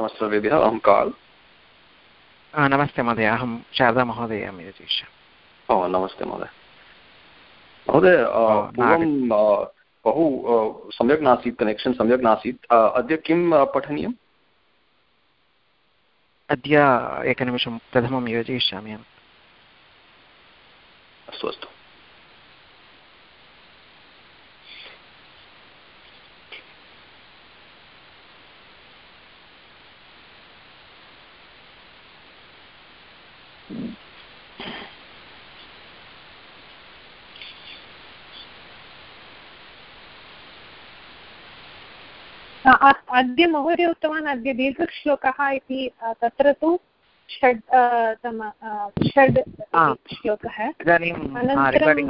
नमस्ते सर्वेभ्यः अहं काल्। नमस्ते महोदय अहं शारदा महोदय ओ नमस्ते महोदय। महोदय पूर्वं बहु सम्यक् नासीत् कनेक्षन् सम्यक् नासीत्। अद्य किं पठनीयम्? अद्य एकनिमिषं प्रथमं योजयिष्यामि अहम् अस्तु अस्तु। अद्य महोदय उक्तवान् अद्य दीर्घश्लोकः इति तत्र तु षड् तम षड् श्लोकः। इदानीं इदानीं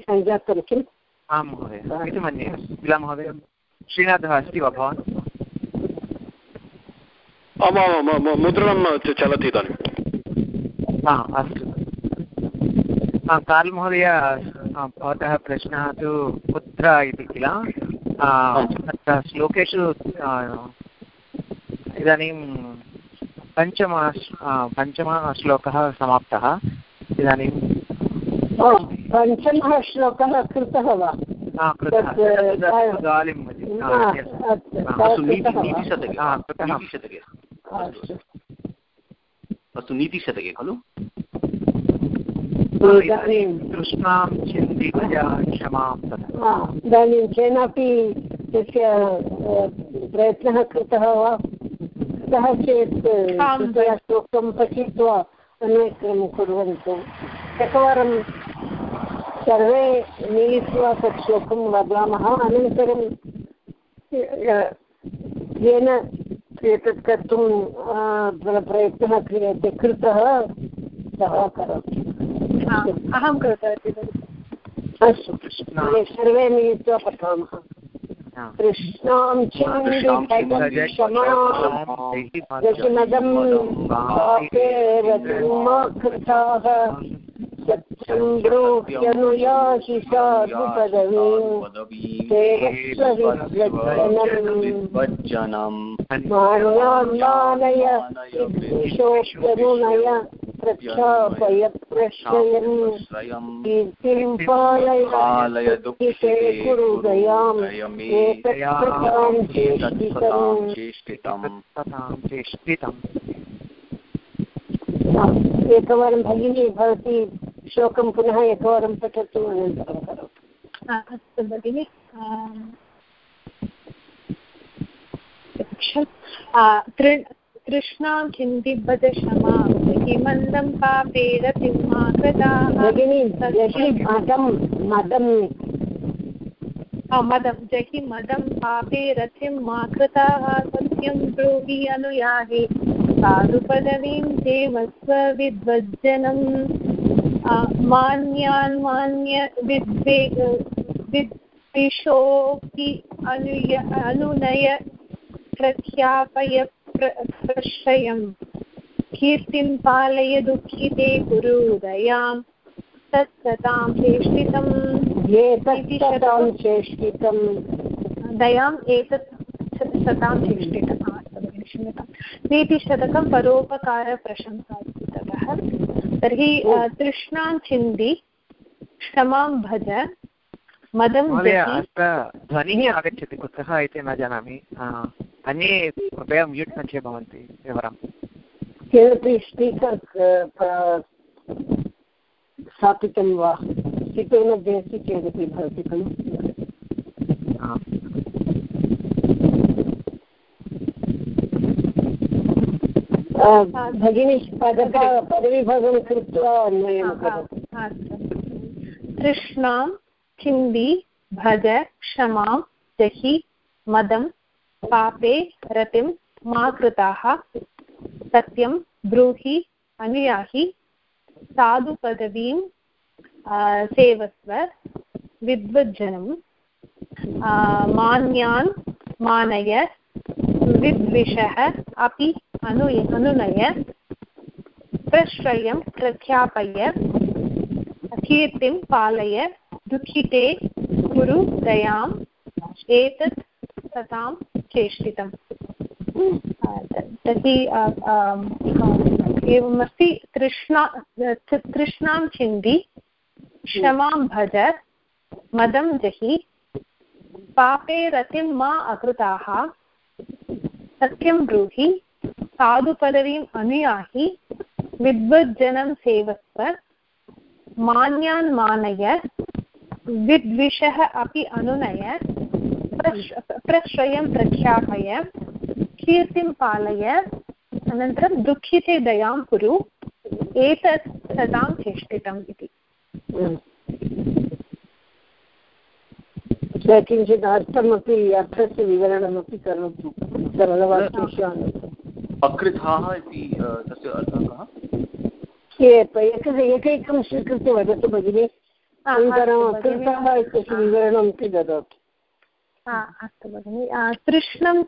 सञ्जातं किम्? आं महोदय इति मन्ये। किल महोदय श्रीनाथः अस्ति वा भवान्? आमामां मुद्रणं चलति इदानीं। हा अस्तु। काल् महोदय भवतः प्रश्नः तु कुत्र इति किल? तत्र श्लोकेषु इदानीं पञ्चम पञ्चमः श्लोकः समाप्तः। इदानीं पञ्चमः श्लोकः कृतः वा? अस्तु नीतिशतके खलु? तृष्णां चिन्ति क्षमां इदानीं केनापि तस्य प्रयत्नः कृतः वा? कृतः चेत् श्लोकं पठित्वा अन्वेषणं कुर्वन्तु। एकवारं सर्वे मिलित्वा तत् श्लोकं वदामः। अनन्तरं येन एतत् कर्तुं प्रयत्नः क्रियते कृतः सः करोति। अहं कृतवती अस्तु सर्वे मिलित्वा पठामः। कृष्णां दशमदं कृताः सत्यं ब्रूह्यनुयासि साधुपदवीं मानय विशोप्यनुनय प्रख्यापय एकवारं भगिनी भवती श्लोकं पुनः एकवारं पठतु। अनन्तरं करोतु अस्तु भगिनि। तृष्णां चिन्तिभज क्षमा। हिमन्दं पापेरतिम्मा कृताः भगिनी मदं जहि मदं पापे रतिं मा कृताः सत्यं ब्रूहि अनुयाहि। साधुपदवीं देवस्व विद्वज्जनं मान्यान् मान्य विद्वे विद्विषोऽपि अनुय अनुनय प्रख्यापय प्रश्रयम्। कीर्तिं पालय दुःखिते कुरु दयां तत्सतां चेष्टितम् एतत्सतां चेष्टितं दयाम् एतत् सतां चेष्टितम् क्षम्यतां नीतिशतकं परोपकारप्रशंसा तर्हि तृष्णां चिन्ति क्षमां भज। मदं अत्र ध्वनिः आगच्छति कुतः इति न जानामि अन्ये कृपया म्यूट् मध्ये भवन्ति विवरं किमपि स्पीकर् स्थापितं वा स्पीकर् मध्ये अस्ति चेदपि भवति खलु भगिनी पदविभागं कृत्वा अन्वयं तृष्णां चिन्दी भज, क्षमां, जहि मदं पापे रतिं मा कृताः सत्यं, ब्रूहि अनुयाहि साधुपदवीं सेवस्व विद्वज्जनं मान्यान्, मानय, विद्विषः, अपि अनु अनुनय, प्रश्रयं, प्रख्यापय, कीर्तिं पालय दुःखिते कुरु दयाम्, एतत् सतां चेष्टितम्। तर्हि एवमस्ति तृष्णा तृष्णां छिन्दि क्षमां भज मदं जहि, पापे रतिं मा अकृताः, सत्यं ब्रूहि साधुपदवीम् अनुयाहि, विद्वज्जनं सेवस्व, मान्यान् मानय विद्विषः अपि अनुनय प्रश्रयं प्रख्यापय कीर्तिं पालय अनन्तरं दुःखिते दयां कुरु एतत् सदां चेष्टितम् इति। किञ्चित् अर्थमपि अर्थस्य विवरणमपि करोतु। सरलवाक्येषु अकृथाः इति तस्य अर्थः कः? एकैकं स्वीकृत्य वदतु भगिनि। इत्यस्य अपि ददातु। अस्तु भगिनि। तृष्णं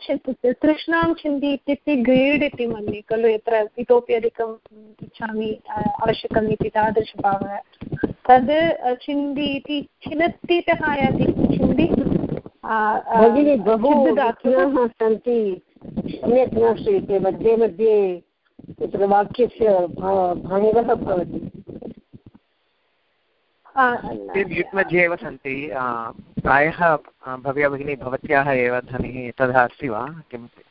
तृष्णां चिन्ति इत्युक्ते ग्रेड् इति मन्ये खलु यत्र इतोपि अधिकम् इच्छामि आवश्यकम् इति तादृशभावः तद् चिन्ति इति छिनत्तितः आयाति चिन्ति। भगिनि बहु सन्ति। सम्यक् न श्रूयते मध्ये मध्ये तत्र वाक्यस्य भङ्गः भवति। म्यूट् मध्ये एव सन्ति प्रायः भव्या भगिनी, भवत्याः एव ध्वनिः तथा अस्ति वा? किमपि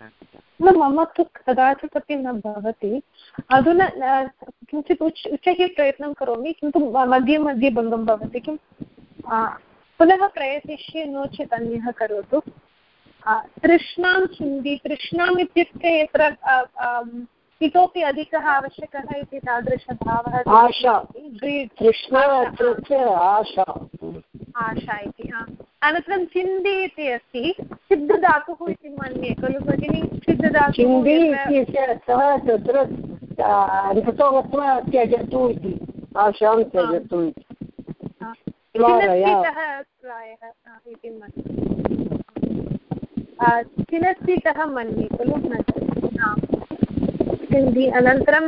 न, मम तु कदाचित् अपि न भवति। अधुना किञ्चित् उच्, उच्चैः प्रयत्नं करोमि, किन्तु मध्ये मध्ये भङ्गं भवति। किं पुनः प्रयतिष्ये नो चेत् अन्यः करोतु। तृष्णां चिन्ति तृष्णाम् इत्युक्ते यत्र इतोपि अधिकः आवश्यकः इति तादृशभावः आशा। आशा। आशा इति अनन्तरं चिन्ति इति अस्ति। सिद्धधातुः इति मन्ये खलु भगिनि? सिद्धधातुः सः तत्र अन्ततो गत्वा त्यजतु इति। आशां त्यजतु इति। प्रायः इति मन्ये। चिनस्थितः मन्ये खलु? सिन्धि अनन्तरं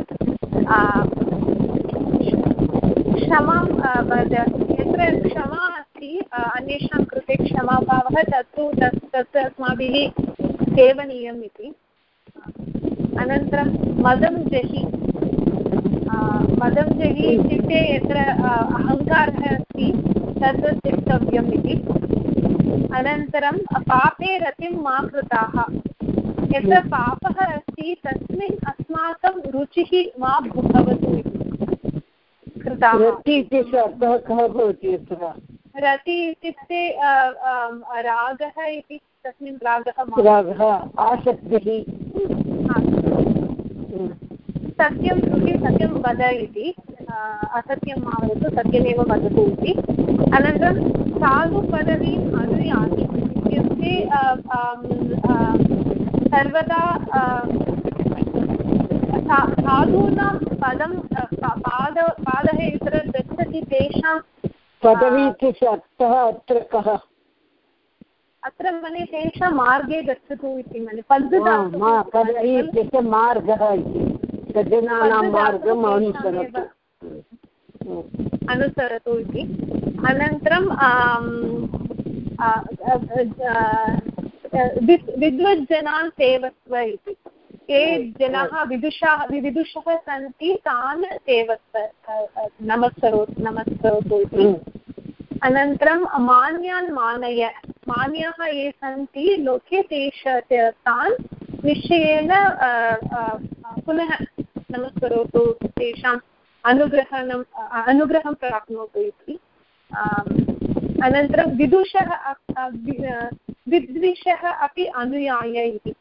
क्षमां यत्र क्षमा अस्ति अन्येषां कृते क्षमाभावः तत्तु, तत् तत् अस्माभिः सेवनीयम् इति। अनन्तरं मदं जहि मदं जहि इत्युक्ते यत्र अहङ्कारः अस्ति, तत् त्यक्तव्यम् इति। अनन्तरं पापे रतिं मा कृताः। यत्र पापः अस्ति तस्मिन् अस्माकं रुचिः मा भवतु रति इत्यस्य अर्थः कः भवति अत्र रति इत्युक्ते रागः इति तस्मिन् रागः रागः आसक्तिः। सत्यं श्रुति सत्यं वद इति। असत्यं मा वदतु सत्यमेव वदतु इति। अनन्तरं साधुपदवीम् अनुयाति इत्युक्ते सर्वदा साधूनां पदं पाद पादः यत्र गच्छति तेषां पदवी इत्यस्य अर्थः अत्र कः? अत्र मन्ये तेषां मार्गे गच्छतु इति मन्ये पदवी इत्यस्य मार्गः इति सज्जनानां मार्गम् अनुसरतु। अनुसरतु इति। अनन्तरं विद्वज्जनान् सेवस्व इति। ये जनाः विदुषाः विदुषः सन्ति तान् सेवस्व नमस्करो नमस्करोतु इति। अनन्तरं मान्यान् मानय मान्याः ये सन्ति लोके तेष तान् निश्चयेन पुनः नमस्करोतु तेषाम् अनुग्रहणम् अनुग्रहं प्राप्नोतु इति। अनन्तरं विदुषः विद्विषः अपि अनुयाय। इति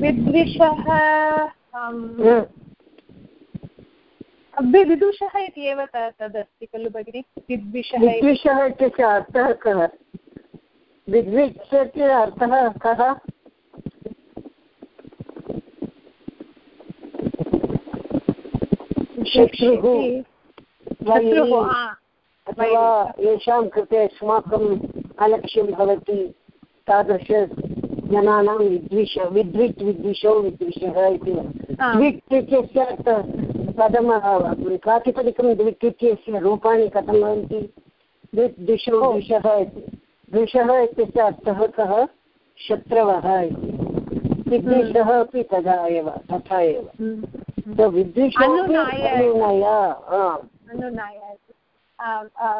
विद्विषः विदुषः इति एव तदस्ति खलु भगिनि? विद्विषः विद्विषः इत्यस्य अर्थः कः? विद्विषस्य अर्थः कः? शत्रुः। अथवा येषां कृते अस्माकम् अलक्ष्यं भवति तादृशजनानां विद्विष विद्वित् विद्विषौ विद्विषः इति द्विट् इत्यस्य पदं प्रातिपदिकं द्विट् इत्यस्य रूपाणि कथं भवन्ति दिशो दिशः इति दृशः इत्यस्य अर्थः कः शत्रवः इति विद्विषः अपि तथा एव तथा एव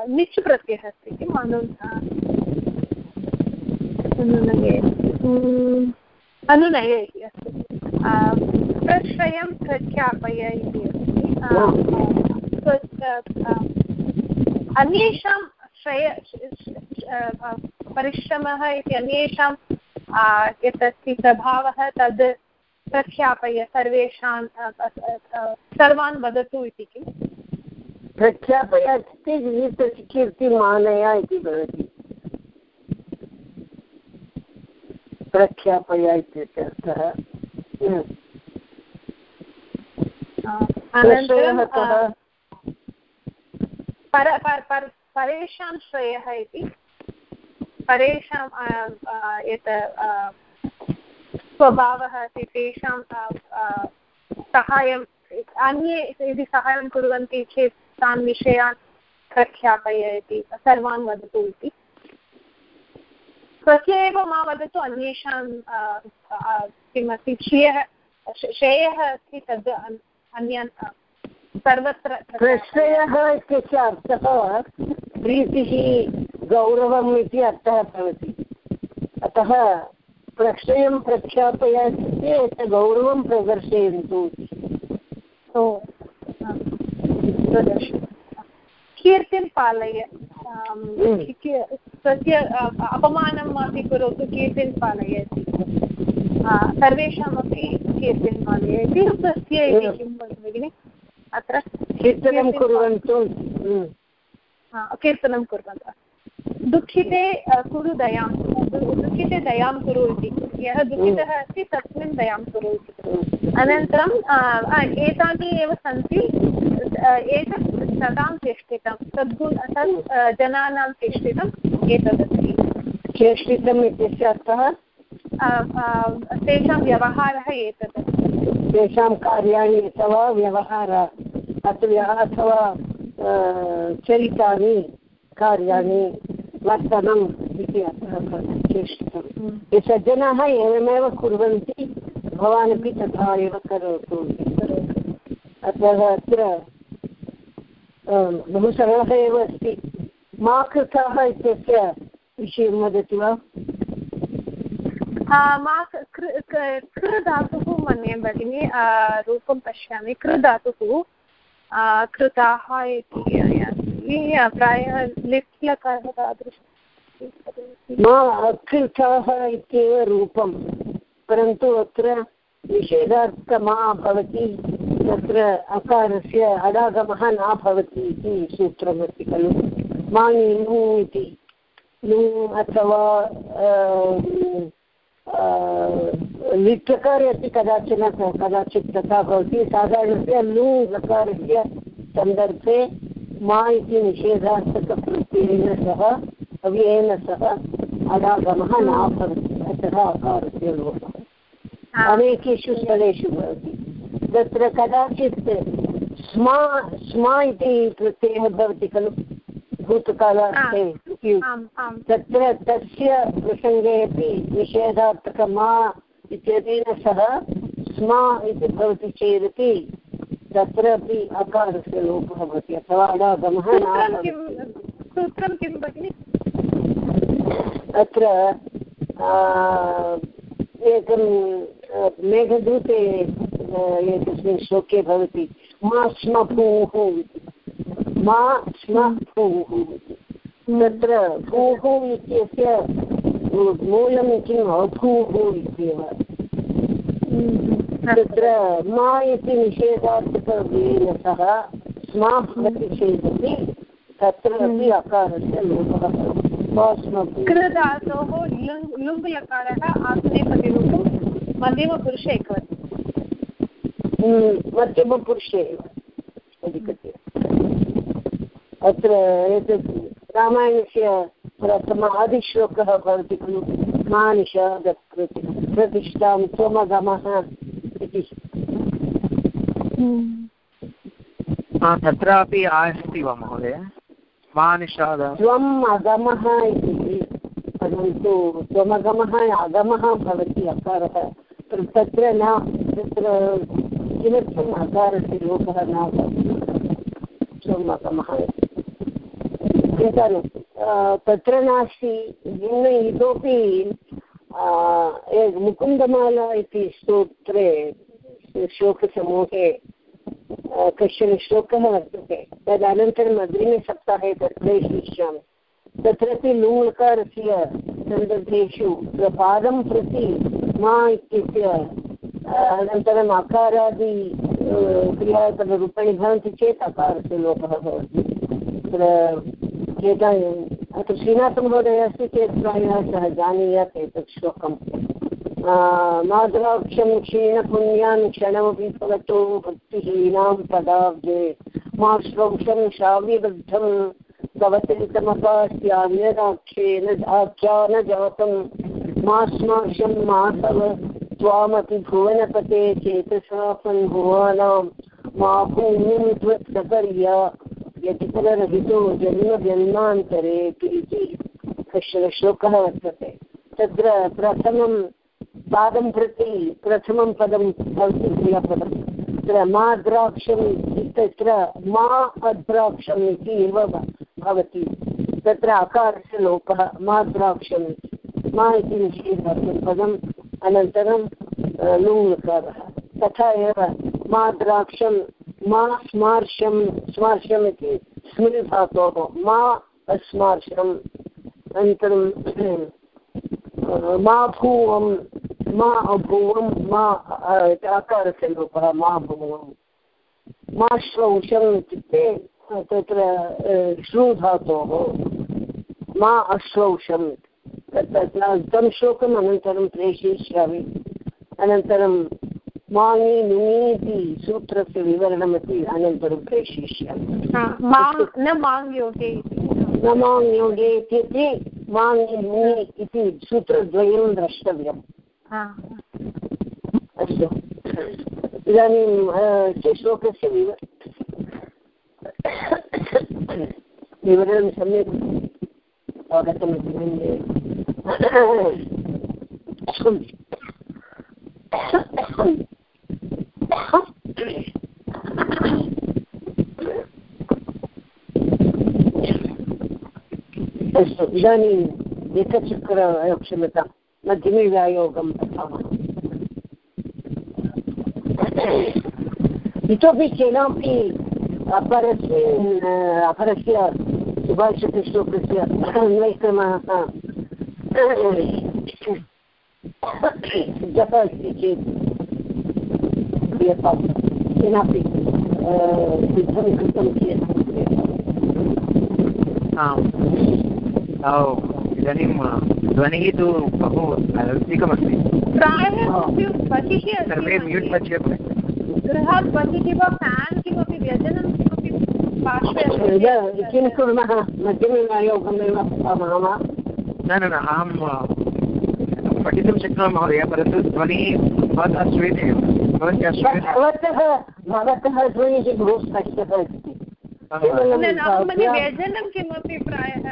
निच् प्रत्ययः अस्ति किम्? अनु अनुनये। अनुनये इति अस्ति। प्रश्रयं प्रख्यापय इति अन्येषां श्रय परिश्रमः इति अन्येषां यत् अस्ति प्रभावः तद् प्रख्यापय सर्वेषां सर्वान् वदतु इति किम्? प्रख्यापय कीर्तिमानय इति भवति प्रख्यापय इत्यर्थः परेषां श्रेयः इति। परेषां यत् स्वभावः अस्ति तेषां सहायम् अन्ये यदि सहायं कुर्वन्ति चेत् तान् विषयान् प्रख्यापय इति सर्वान् वदतु इति। स्वस्य एव मा वदतु अन्येषां किमस्ति श्रियः श्रेयः अस्ति तद् अन्यान् सर्वत्र प्रश्रयः इत्यस्य अर्थः प्रीतिः गौरवम् इति अर्थः भवति। अतः प्रक्षयं प्रख्यापय गौरवं प्रदर्शयन्तु। कीर्तिं पालय तस्य अपमानम् अपि करोतु कीर्तिं पालयति सर्वेषामपि कीर्तिं पालयति तस्य इति किं भगिनि? अत्र कीर्तनं कुर्वन्तु। कीर्तनं कुर्वन्तु। दुःखिते कुरु दयां दुःखिते दयां कुरु इति। यः दुःखितः अस्ति तस्मिन् दयां कुरु इति अनन्तरं एतानि एव सन्ति। एतत् सदां चेष्टितं तद्गुण तत् जनानां चेष्टितम् एतदस्ति। चेष्टितम् इत्यस्य अर्थः? तेषां व्यवहारः एतत्। तेषां कार्याणि अथवा व्यवहारः अथवा चरितानि कार्याणि वर्तनम् इति अर्थः चेष्टितं ये सज्जनाः एवमेव कुर्वन्ति भवान् अपि तथा एव करोतु। अतः अत्र बहु सरलः एव अस्ति। मा कृताः इत्यस्य विषयं वदति वा? मा कृ धातुः मन्ये भगिनि रूपं पश्यामि। कृ धातुः कृताः इति प्रायः अकृताः इत्येव रूपं, परन्तु अत्र निषेधार्थमा भवति तत्र अकारस्य अडागमः न भवति इति सूत्रमस्ति खलु। माणि लु इति। लु अथवा लिट्लकारे अपि कदाचन, कदाचित् तथा भवति। साधारणतया लु लकारस्य सन्दर्भे मा इति निषेधार्थकप्रत्ययेन सह अव्ययेन सह अडागमः न भवति अतः अकारस्य लोपः अनेकेषु स्थलेषु भवति तत्र कदाचित् स्मा स्मा इति प्रत्ययः भवति खलु. भूतकालार्थे तत्र तस्य प्रसङ्गे अपि निषेधार्थकमा इत्यनेन सह स्मा इति भवति चेदपि तत्रापि अकारस्य लोपः भवति अथवा अडागमः सूत्रं किं भगिनि? अत्र एकं मेघदूते एकस्मिन् श्लोके भवति मा स्म भूः इति। मा स्म भूः इति। तत्र भूः इत्यस्य मूलं किम् अभूः इत्येव। तत्र मा इति निषेधार्थकवेन सह स्मा भवति चेदपि तत्रापि अकारस्य लोपः कृधातोः लुङ् लकारः आत्मनेपतिरूपं मध्यमपुरुषे एकवति मध्यमपुरुषे एव अधिकतया। अत्र एतत् रामायणस्य प्रथम आदिश्लोकः भवति खलु। मानिषादप्रतिष्ठां त्वमगमः। तत्रापि अस्ति वा महोदय? मा निषाद? त्वम् अगमः इति। परन्तु त्वमगमः अगमः भवति अकारः। तत्र न, तत्र किमर्थम् अकारस्य लोपः न त्वम् अगमः चिन्ता तत्र नास्ति। भिन्न इतोपि मुकुन्दमाला इति स्तोत्रे, श्लोकसमूहे कश्चन श्लोकः वर्तते। तदनन्तरम् अग्रिमे सप्ताहे तत् प्रेषयिष्यामि तत्रापि लुङ्लकारस्य सन्दर्भेषु पादं प्रति मा इत्यस्य अनन्तरम् अकारादि क्रियापदरूपाणि भवन्ति चेत् अकारस्य लोपः भवति। तत्र एता अत्र श्रीनाथमहोदयः अस्ति चेत् प्रायः सः जानीयात् एतत् श्लोकम् माधवाक्षं क्षीणपुण्यान् क्षणमपि फलतो भक्तिहीनां पदाब्जे मा शाव्यबद्धं भवतितमपास्यान्यदाख्येन आख्यान जातं मा माधव त्वामपि भुवनपते भुवानां। मा भूमिं त्वत्सपर्या। यतिफलरहितो जन्मजन्मान्तरे इति कश्चन श्लोकः वर्तते। तत्र प्रथमं पादं प्रति प्रथमं पदं भवति क्रियापदं। तत्र मा द्राक्षम् इत्यत्र मा अद्राक्षम् इति एव भवति। तत्र अकारस्य लोपः मा द्राक्षम् मा इति निषेधार्थपदम् अनन्तरं लुङ्लकारः तथा एव मा द्राक्षं मा स्मार्शं स्मार्शम् इति स्मिल् धातोः मा अस्मार्शम् अनन्तरं, मा भूवं मा अभूवं मा आकारस्य लोपः मा भूवं मा श्रौषम् इत्युक्ते तत्र श्रूधातोः मा अश्रौषम् तं श्लोकम् अनन्तरं प्रेषयिष्यामि। अनन्तरं माङि नुङि इति सूत्रस्य विवरणमपि अनन्तरं प्रेषयिष्यामि। न माङ्योगे न माङ्योगे इत्युक्ते माङि नुङि इति सूत्रद्वयं द्रष्टव्यम्। अस्तु। इदानीं श्लोकस्य विव विवरणं सम्यक् अवगतमिति मन्ये। अस्तु इदानीम् एकचक्र क्षम्यतां मध्यमव्यायोगं पठामः इतोपि केनापि अपरस्य अपरस्य सुभाषितश्लोकस्य अन्वयक्रमः सिद्धः अस्ति चेत् क्रियतां केनापि सिद्धं कृतं चेत् आम् इदानीं ध्वनिः तु बहु अधिकमस्ति सर्वे म्यूट् मध्ये गृहात् बहिः वा फेन् किमपि व्यजनं किमपि पार्श्वे किं कुर्मः? मध्यमयोगमेव न न न अहं पठितुं शक्नोमि महोदय परन्तु ध्वनिः भवतः श्रूयते एव। भवतः भवतः ध्वनिः बहु स्पष्टः अस्ति व्यजनं किमपि प्रायः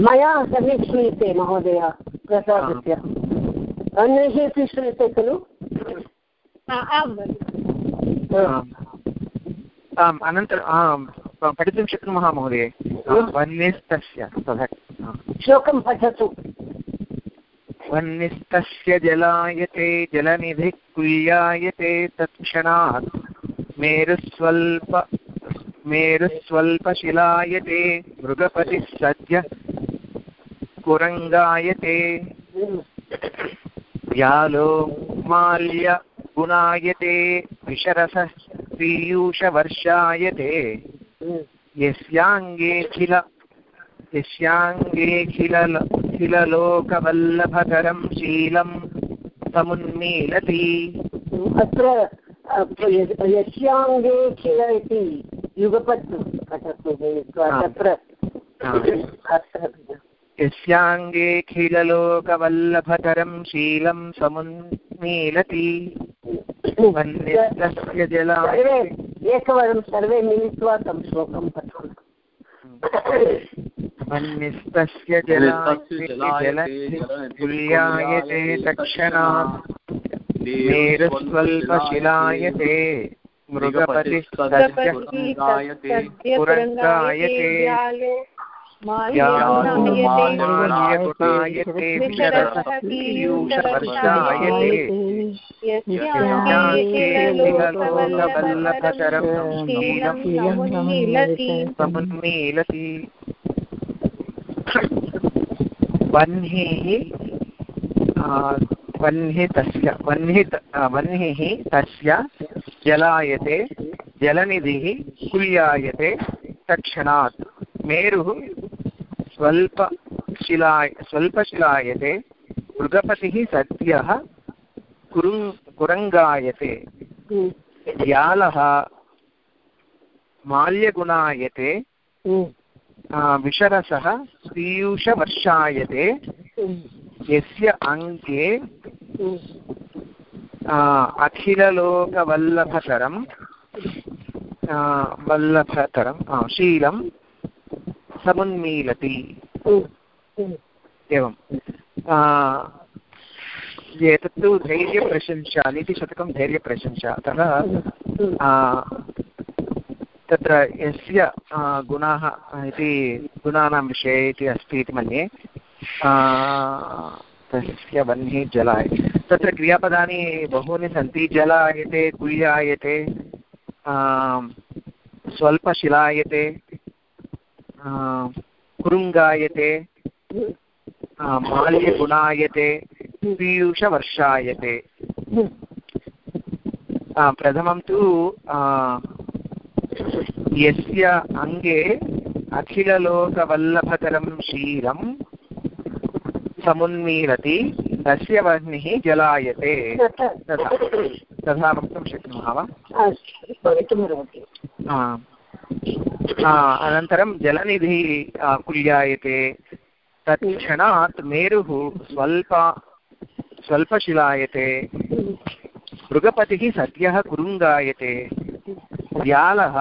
मया सम्यक् श्रूयते महोदय प्रसादस्य। अन्यैः अपि श्रूयते खलु आम्। अनन्तरं पठितुं शक्नुमः महोदय। वह्निस्तस्य श्लोकं पठतु। वह्निस्तस्य जलायते जलनिधिः कुल्यायते तत्क्षणात्। मेरुस्वल्प, मेरुस्वल्पशिलायते मृगपतिः सद्य कुरङ्गायते। व्यालो माल्य गुणायते विशरसः पीयूषवर्षायते यस्याङ्गेऽखिल यस्याङ्गेऽखिल खिललोकवल्लभकरं शीलं समुन्मीलति। अत्र यस्याङ्गे खिल इति तत्र यस्याङ्गे खिललोकवल्लभतरं शीलं समुन्मीलति। जला एकवारं सर्वे मिलित्वा तं श्लोकं पठामः वह्निस्तस्य जलायते तक्षणात् मेरुस्वल्पशिलायते मृगपतिस्तस्य पुरङ्गायते समुन्मीलति वह्निः वह्नि तस्य वह्नि वह्निः तस्य जलायते जलनिधिः कुल्यायते तत्क्षणात्। मेरुः स्वल्पशिलाय स्वल्पशिलायते मृगपतिः सद्यः कुरु कुरङ्गायते। व्यालः माल्यगुणायते। विशरसः पीयूषवर्षायते यस्य अङ्गे अखिललोकवल्लभतरं वल्लभतरं शीलं समुन्मीलति एवम् एतत्तु धैर्यप्रशंसा नीतिशतकं धैर्यप्रशंसा अतः तत्र यस्य गुणाः इति, गुणानां विषये इति अस्ति इति मन्ये तस्य वह्निः जलाय। तत्र क्रियापदानि बहूनि सन्ति। जलायते कुल्यायते स्वल्पशिलायते कुरुङ्गायते माल्यगुणायते, पीयूषवर्षायते। प्रथमं तु यस्य अङ्गे अखिललोकवल्लभतरं शीलं समुन्मीलति तस्य वह्निः जलायते तथा तथा वक्तुं शक्नुमः वा? अनन्तरं जलनिधिः कुल्यायते तत्क्षणात् मेरुः स्वल्प स्वल्पशिलायते मृगपतिः सद्यः कुरुङ्गायते व्यालः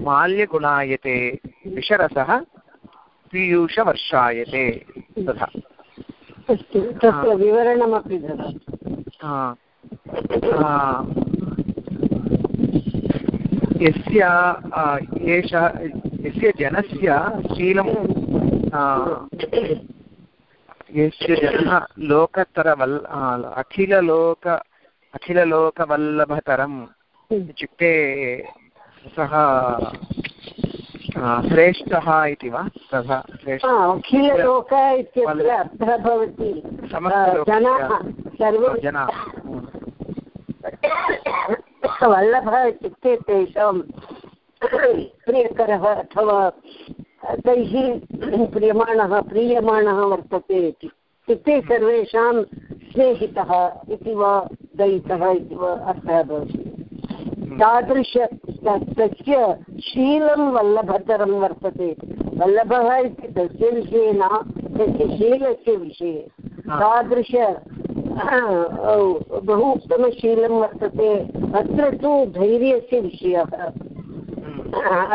माल्यगुणायते विषरसः पीयूषवर्षायते तथा। अस्तु तत्र विवरणमपि यस्य एषः यस्य जनस्य शीलं यस्य जनः लोकतरवल् अखिललोक अखिललोकवल्लभतरम्। इत्युक्ते सः श्रेष्ठः इति वा? तथा अखिललोक इत्यत्र अर्थः भवति. जनाः सर्वे जनाः। वल्लभः इत्युक्ते तेषां प्रियकरः अथवा तैः प्रियमाणः प्रीयमाणः वर्तते इति। इत्युक्ते सर्वेषां स्नेहितः इति वा दयितः इति वा अर्थः भवति। तादृश तस्य शीलं वल्लभतरं वर्तते। वल्लभः इति तस्य विषये न तस्य शीलस्य विषये। तादृश बहु उत्तमशीलं वर्तते। अत्र तु धैर्यस्य विषयः।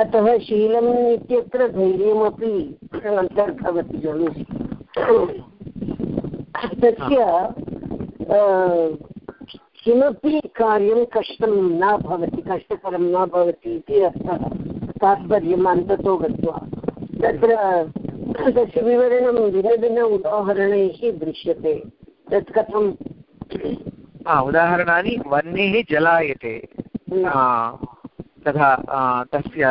अतः शीलम् इत्यत्र धैर्यमपि अन्तर्भवति खलु। तस्य किमपि कार्यं कष्टं न भवति कष्टकरं न भवति इति अर्थः। तात्पर्यम् अन्ततो गत्वा। तत्र तस्य विवरणं भिन्नभिन्न उदाहरणैः दृश्यते। तत् कथं उदाहरणानि वह्निः जलायते। तथा तस्य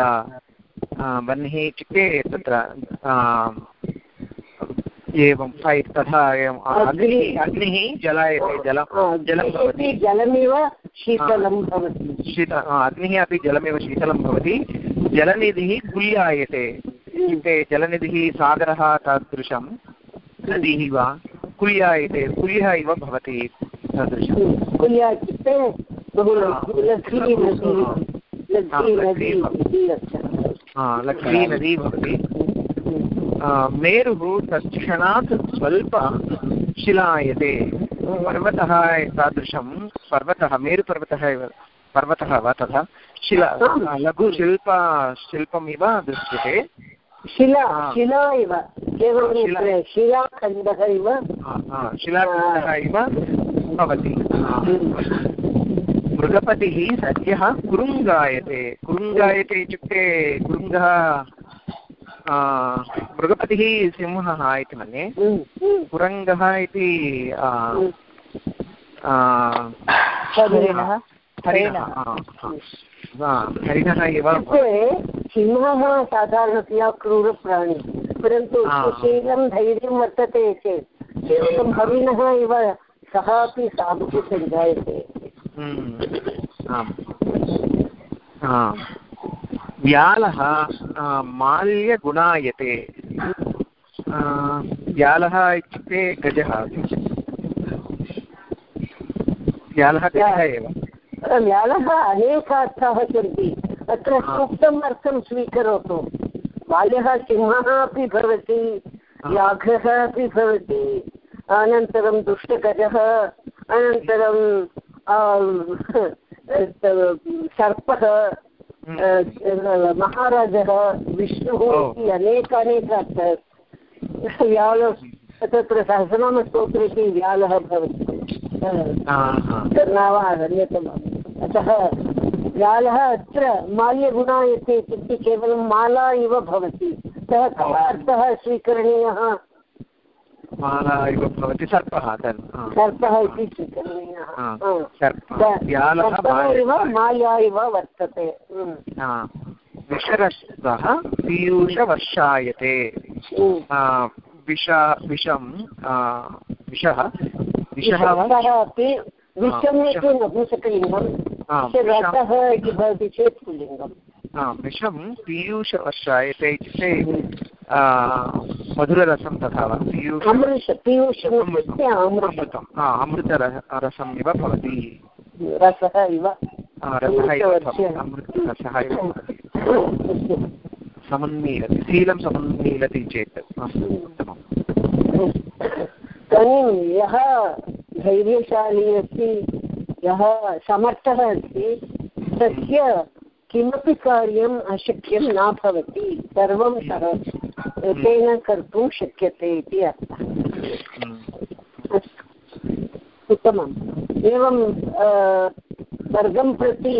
वह्निः इत्युक्ते तत्र एवं फैट् तथा एवं अग्निः अग्निः जलायते जलं जलं भवति। जलमिव शीतलं भवति। शीत अग्निः अपि जलमेव शीतलं भवति। जलनिधिः कुल्यायते इत्युक्ते जलनिधिः सागरः तादृशं नदीः वा कुल्यायते कुल्यः इव भवति तादृशं। कुल्या इत्युक्ते बहु लघ्वी नदी भवति। मेरुः तत्क्षणात् स्वल्प शिलायते। पर्वतः तादृशं पर्वतः मेरुपर्वतः एव पर्वतः वा तथा शिला लघुशिल्प शिल्पमिव दृश्यते। शिला शिला इव केवलं शिलाखण्डः इव। शिलाखण्डः इव भवति। मृगपतिः सद्यः कुरुङ्गायते। कुरुङ्गायते इत्युक्ते कुरुङ्गः मृगपतिः सिंहः इति मन्ये। कुरङ्गः इति हरिणः। हरिणः एव सिंहः साधारणतया क्रूरप्राणी परन्तु शीलं धैर्यं वर्तते चेत् केवलं हरिणः इव सः अपि साधुः सञ्जायते। व्यालः माल्यगुणायते। व्यालः इत्युक्ते गजः। व्यालः गजः एव। व्यालः अनेकार्थाः सन्ति। अत्र सूक्तम् अर्थं स्वीकरोतु। बाल्यः सिंहः अपि भवति व्याघ्रः अपि भवति। अनन्तरं दुष्टगजः अनन्तरं सर्पः महाराजः विष्णुः इति अनेकानेक व्याल तत्र सहस्रनामस्तोत्रे इति व्यालः भवति नाम अन्यतमम् अतः व्यालः अत्र माल्यगुणायते इत्युक्ते केवलं माला इव भवति सः कः अर्थः स्वीकरणीयः माला इव भवति सर्पः सर्पः इति स्वीकरणीयः माया इव वर्तते। पीयूषवर्षायते। विष विषं विषः विषः अपि विषम् इति नपुंसकलिङ्गं रसः इति भवति चेत् पुल्लिङ्गम्। विषं पीयूषवर्षायते इत्युक्ते मधुररसं तथा वा? पीयूष अमृतम्। अमृतरसम् इव भवति। रसः इव। रसः इव अमृतरसः इव समन्मीलति शीलं समन्मीलति चेत्। उत्तमम्। इदानीं यः धैर्यशाली अस्ति यः समर्थः अस्ति तस्य किमपि कार्यम् अशक्यं न भवति सर्वं तेन कर्तुं शक्यते इति अर्थः। अस्तु। उत्तमम्। एवं वर्गं प्रति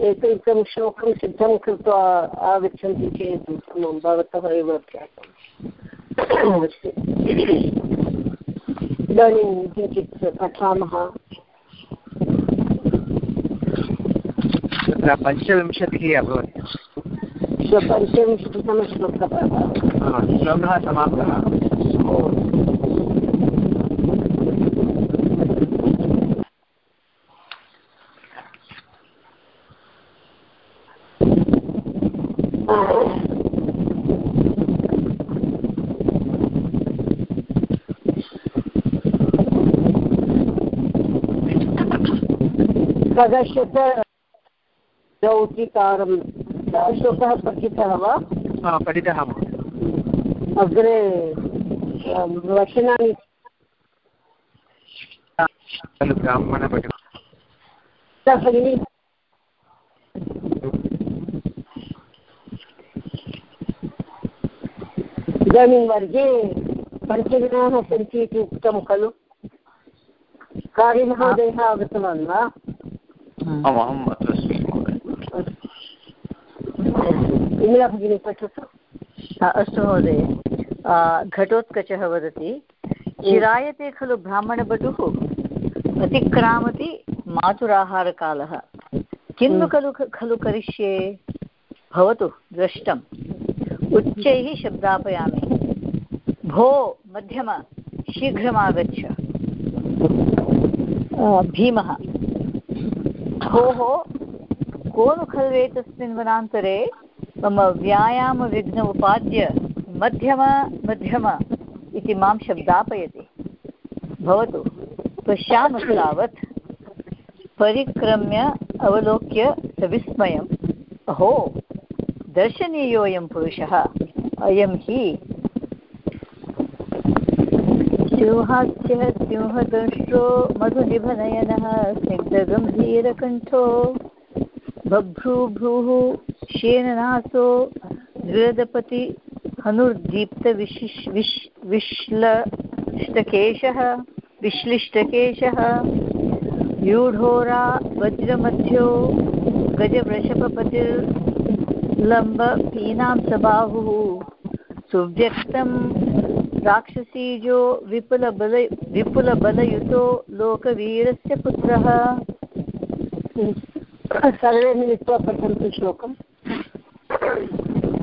एकैकं श्लोकं सिद्धं कृत्वा आगच्छन्ति चेत् उत्तमं। भवतः एव अभ्यासम् अस्ति। इदानीं किञ्चित् पठामः। तत्र पञ्चविंशतिः अभवत् पञ्चविंशतितमश्लोकः श्लोकः समाप्तः सदस्यत रौचिकारं श्लोकः पठितः वा? पठितः अग्रे वचनानि खलु भगिनि इदानीं वर्गे पञ्चजनाः सन्ति इति उक्तं खलु। कार्यमहोदयः आगतवान् वा? विमला भगिनी पठतु अस्तु महोदय। घटोत्कचः वदति। चिरायते खलु ब्राह्मणबटुः अतिक्रामति मातुराहारकालः किं नु खलु खलु करिष्ये? भवतु दृष्टम् उच्चैः शब्दापयामि। भो मध्यम शीघ्रमागच्छ। भीमः। भोः को नु खलु एतस्मिन् वनान्तरे मम व्यायामविघ्न उपाद्य मध्यम मध्यम इति माँ शब्दापयति। भवतु, पश्यामः तावत् परिक्रम्य अवलोक्य सविस्मयम् अहो, दर्शनीयोऽयं पुरुषः, अयं हि। सिंहास्यः सिंहदंष्ट्रो मधुनिभनयनः स्निग्धगम्भीरकण्ठो बभ्रूभ्रूः शेननासो द्विरदपति हनुर्दीप्तविशिष् विश् विश्लिष्टकेशः विश्लिष्टकेशः। यूढोरा वज्रमध्यो गजवृषभपतिर्लम्बपीनां सबाहुः सुव्यक्तं राक्षसीजो विपुलबल विपुलबलयुतो लोकवीरस्य पुत्रः। सर्वे मिलित्वा पठन्तु श्लोकम्।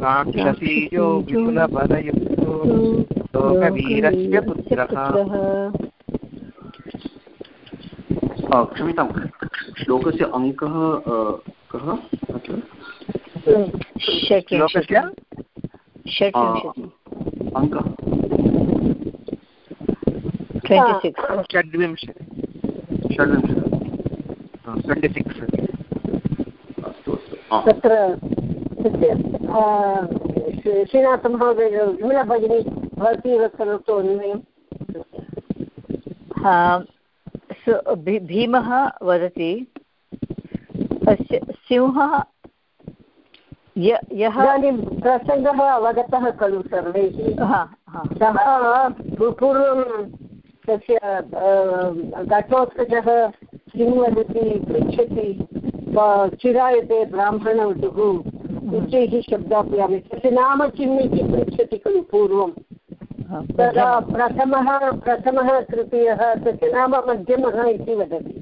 राक्षसीयो विपुलबलयुक्तो लोकवीरस्य पुत्रः। क्षम्यतां। श्लोकस्य अङ्कः कः? श्लोकस्य अङ्कः। षड्विंशति। षड्विंशतिः। ट्वेण्टि सिक्स् अस्तु अस्तु। तत्र श्रीनाथमहोदय विमला भगिनी भवती एव करोतु अन्वयम् भीमः वदति अस्य सिंहः यः इदानीं प्रसङ्गः अवगतः खलु सर्वैः। सः पूर्वं तस्य घटोत्कचः किं वदति पृच्छति चिरायते ब्राह्मणवधुः उच्चैः शब्दापयामि तस्य नाम किम् इति पृच्छति खलु पूर्वं। तदा प्रथमः प्रथमः तृतीयः तस्य नाम मध्यमः इति वदति।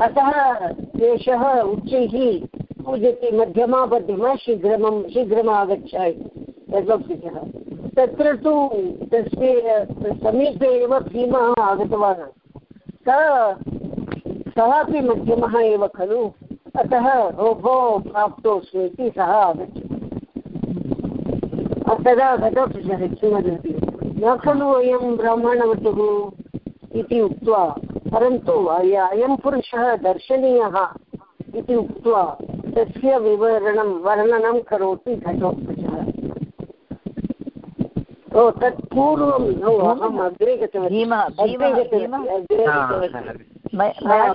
अतः एषः उच्चैः पूजति मध्यमा मध्यमा शीघ्रमं शीघ्रमागच्छ इति यद्वक्तुः तत्र तु तस्य समीपे एव भीमः आगतवान्। सः सः अपि मध्यमः एव खलु। अतः रोभो प्राप्तोऽस्मि इति सः आगच्छति। तदा घटोत्कचः किं वदति न खलु अयं ब्राह्मणवतुः इति उक्त्वा परन्तु अयं पुरुषः दर्शनीयः इति उक्त्वा तस्य विवरणं वर्णनं करोति घटोत्कचः ओ तत् पूर्वं अहम् अग्रे गतवती। अग्रे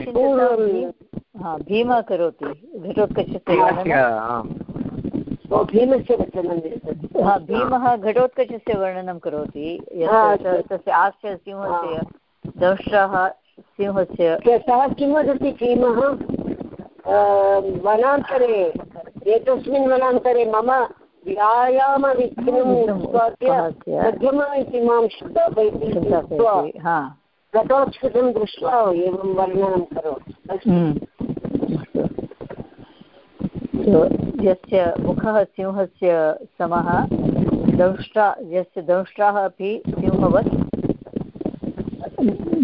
गतवती पूर्वं भीमः करोति घटोत्कचस्य भीमस्य वचनं हा भीमः घटोत्कचस्य वर्णनं करोति तस्य आस्य सिंहस्य दंष्ट्रः सिंहस्य। सः किं वदति भीमः? वनान्तरे एतस्मिन् वनान्तरे मम व्यायामविघ्नं निष्पाद्य मध्यमा इति माँ स्थापयति घटोत्कचं दृष्ट्वा एवं वर्णनं करोति। यस्य मुखः सिंहस्य समः दंष्ट्रा यस्य दंष्ट्राः अपि सिंहवत्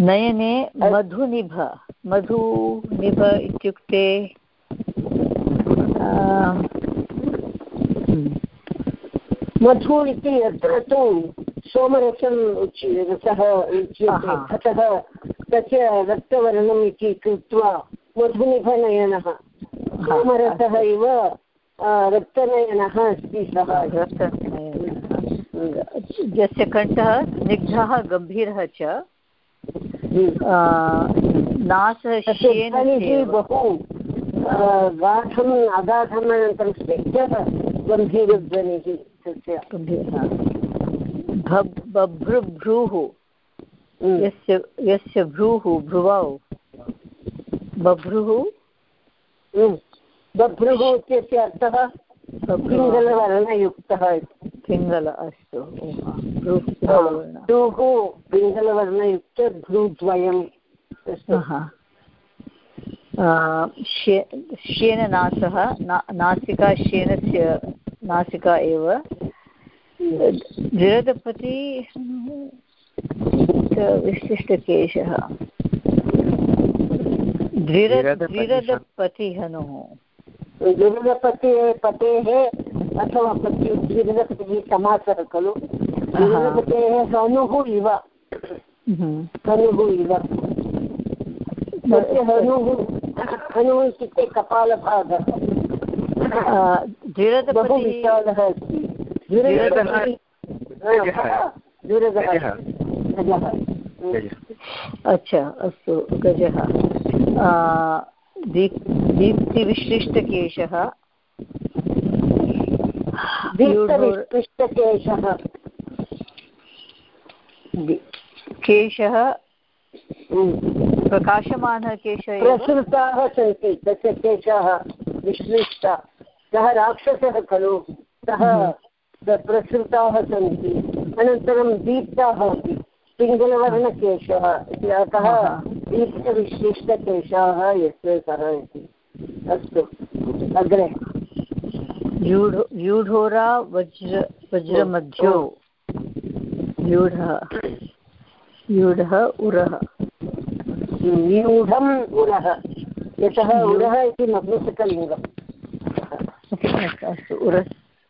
नयने मधुनिभ मधुनिभ इत्युक्ते मधु इति अत्र तु सोमरसम् उच्य रसः उच्यते। अतः तस्य रक्तवर्णम् इति कृत्वा मधुनिभनयनः। सोमरसः इव रक्तनयनः अस्ति सः। यस्य कण्ठः स्निग्धः गम्भीरः च बहु गाढम् अगाढम् अनन्तरं स्निग्धः गम्भीरध्वनिः तस्य। बभ्रुभ्रूः यस्य यस्य भ्रूः भ्रुवौ। बभ्रुः बभ्रुः इत्यस्य अर्थः? पिङ्गलवर्णयुक्तः पिङ्गल अस्तु। भ्रूः पिङ्गलवर्णयुक्त भ्रूद्वयम्। श्येननासः नासिका श्येनस्य नासिका एव। विरदपति विशिष्टकेशः। दृढपतिहनुः दुर्गपते पतेः अथवा पति दुर्गपतिः समासः खलु। दुर्गपतेः हनुः इव। हनुः इव। तस्य हनुः हनुः इत्युक्ते कपालभागः। बहु विशालः अस्ति। अच्छा अस्तु गजः। दीप्तिविशिष्टकेशः। दीप्तविशिष्टकेशः। केशः। प्रकाशमानः केशः प्रसृताः सन्ति तस्य केशाः विश्लिष्टा सः राक्षसः खलु। सः प्रसृताः सन्ति अनन्तरं दीप्ताः अपि पिङ्गलवर्णकेशः अतः दीप्तविशिष्टकेशाः यस्य सः इति। अस्तु अग्रे। व्यूढोरा वज्र वज्रमध्यो। व्यूढः व्यूढः उरः। व्यूढम् उरः। यतः उरः इति नपुंसकलिङ्गम् अस्तु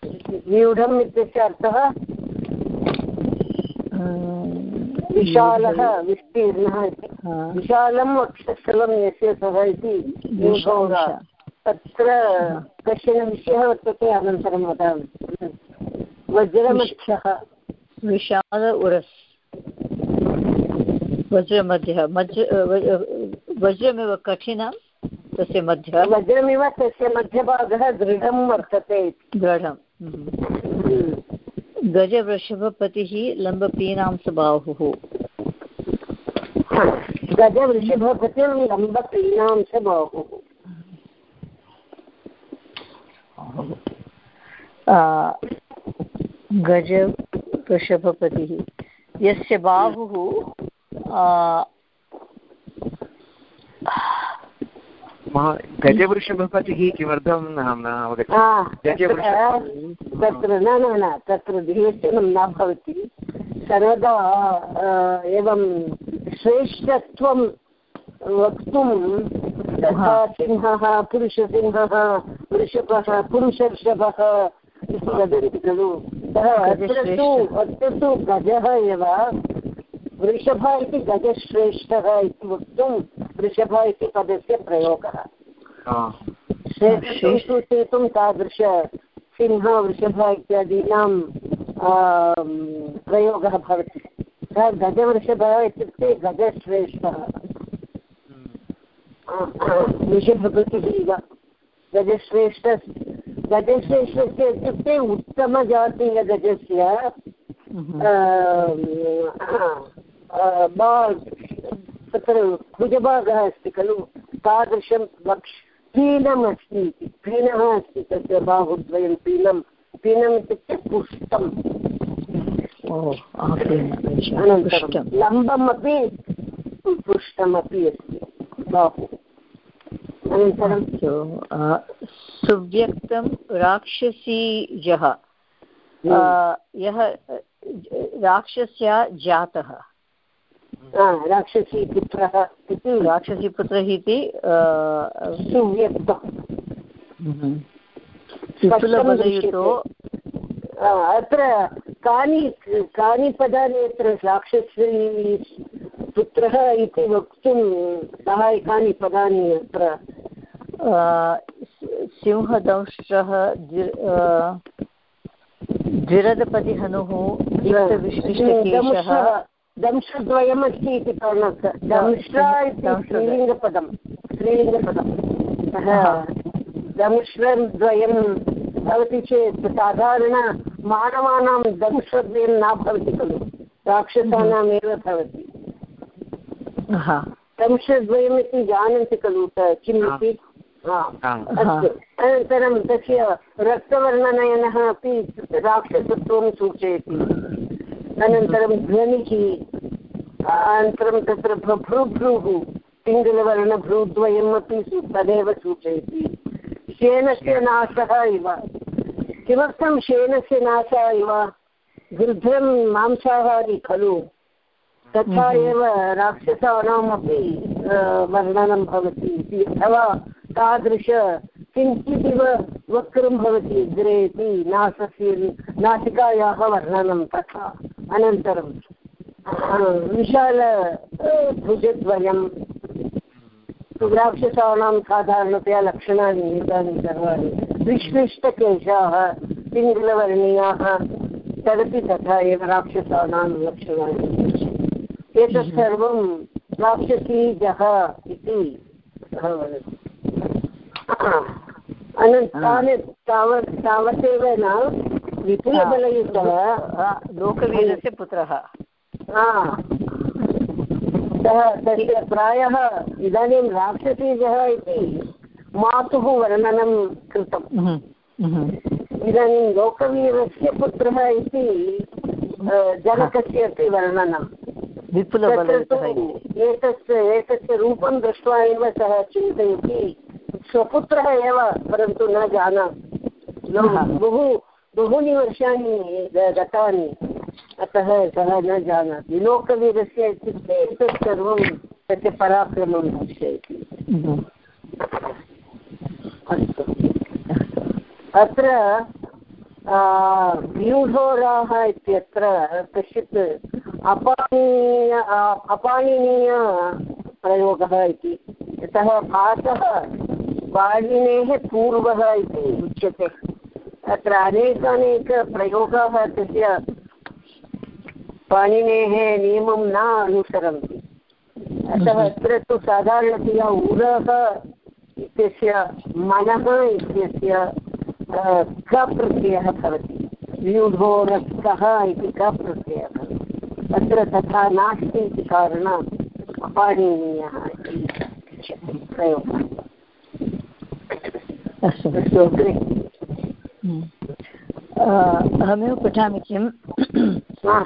व्यूढम् इत्यस्य अर्थः विशालः विस्तीर्णः इति। विशालं वक्षस्थलं यस्य सः इति तत्र कश्चन विषयः वर्तते अनन्तरं वदामि। विशाल उरस्। वज्रमध्यः वज्रमिव कठिनं तस्य मध्यः। वज्रमिव तस्य मध्यभागः दृढं वर्तते दृढं गजवृषभपतिः लम्बपीनां स्वबाहुः गजवृषभपतिर्लम्बपीनां स्वबाहुः गज वृषभपतिः यस्य बाहुः गजवृषभपतिः किमर्थं अहं न अवगच्छामि तत्र न न न तत्र द्विवचनं न भवति। सर्वदा एवं श्रेष्ठत्वं वक्तुं तथा सिंहः पुरुषसिंहः वृषभः पुरुषर्षभः इति वदन्ति खलु। अत्र तु अत्र तु गजः एव। वृषभ इति गजश्रेष्ठः इति वक्तुं वृषभ इति पदस्य प्रयोगः। श्रेष्ठं सूचयितुं तादृश सिंह वृषभ इत्यादीनां प्रयोगः भवति सः गजवृषभः इत्युक्ते गजश्रेष्ठः वृषभकृतिः इव गजश्रेष्ठ गजश्रेष्ठस्य इत्युक्ते उत्तमजातीयगजस्य तत्र भुजभागः अस्ति खलु तादृशं वक्ष पीनम् अस्ति इति। पीनः अस्ति तस्य बाहुद्वयं पीनं पीनम् इत्युक्ते पुष्टम्। अनन्तरं लम्बम् अपि पुष्टमपि अस्ति बाहु। अनन्तरं सुव्यक्तं राक्षसीजः यः राक्षस्या जातः। राक्षसीपुत्रः इति. राक्षसीपुत्रः इति सुव्यक्तम् विपुलबलयुतो अत्र कानि कानि पदानि अत्र राक्षसी पुत्रः इति वक्तुं सहायकानि पदानि अत्र? सिंहदंष्ट्रः द्विरदपतिहनुः दीप्तविशिष्टकेशः दंशद्वयमस्ति इति कारणात् दंश्रा इति स्त्रीलिङ्गपदं स्त्रीलिङ्गपदं। दंश्रद्वयं भवति चेत् साधारण मानवानां दंशद्वयं न भवति खलु राक्षसानामेव भवति। दंशद्वयम् इति जानन्ति खलु किम् इति? अस्तु अनन्तरं तस्य रक्तवर्णनयनः अपि राक्षसत्वं सूचयति। अनन्तरं ध्वनिः अनन्तरं तत्र भ्रुभ्रूः पिङ्गलवर्णभ्रूद्वयम् अपि तदेव सूचयति। शेनस्य नाशः इव। किमर्थं शेनस्य नाशः इव? गृध्रं मांसाहारी खलु। तथा एव राक्षसानामपि वर्णनं भवति इति। अथवा तादृश किञ्चिदिव वक्रं भवति अग्रे इति नासस्य नासिकायाः वर्णनं तथा। अनन्तरं विशाल भुजद्वयं राक्षसानां साधारणतया लक्षणानि एतानि सर्वाणि। विश्लिष्टकेशाः पिङ्गलवर्णीयाः तदपि तथा एव राक्षसानां लक्षणानि। एतत् सर्वं राक्षसीजः इति अनन्तरं तावत् तावदेव न विपुलबलयुतः। लोकवीरस्य पुत्रः। सः तस्य प्रायः इदानीं राक्षसीजः इति मातुः वर्णनं कृतम्। इदानीं लोकवीरस्य पुत्रः इति जनकस्य अपि वर्णनं। एतस्य एतस्य रूपं दृष्ट्वा एव सः चिन्तयति। स्वपुत्रः एव परन्तु न जानाति। बहु बहूनि वर्षाणि गतानि। अतः सः न जानाति। लोकवीरस्य इत्युक्ते एतत् सर्वं तस्य पराक्रमं दर्शयति। अस्तु। अत्र व्यूढोराः इत्यत्र कश्चित् अपानीय अपाणिनीयप्रयोगः इति। यतः भासः पाणिनेः पूर्वः इति उच्यते। अत्र अनेकानेकप्रयोगाः तस्य पाणिनेः नियमं न अनुसरन्ति अतः अत्र तु साधारणतया उरः इत्यस्य मनः इत्यस्य कप्रत्ययः भवति। व्यूढोरस्तः इति कप्रत्ययः भवति। अत्र तथा नास्ति इति कारणात् अपाणीनीयः इति प्रयोगः। अस्तु। अग्रे। अहमेव पठामि किं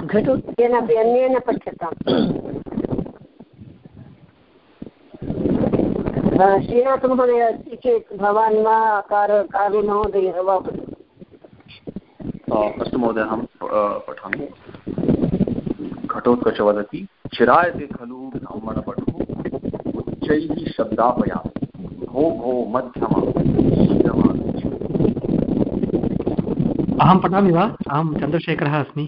घटु अन्येन पठ्यताम्। श्रीनाथमहोदय अस्ति चेत् भवान् वा कार कार्यमहोदयः वा? अस्तु महोदय अहं पठामि। घटोत्कच वदति चिरायते खलु ब्राह्मणपटुः उच्चैः शब्दापयामि। भो भो मध्यमा अहं पठामि वा? अहं चन्द्रशेखरः अस्मि।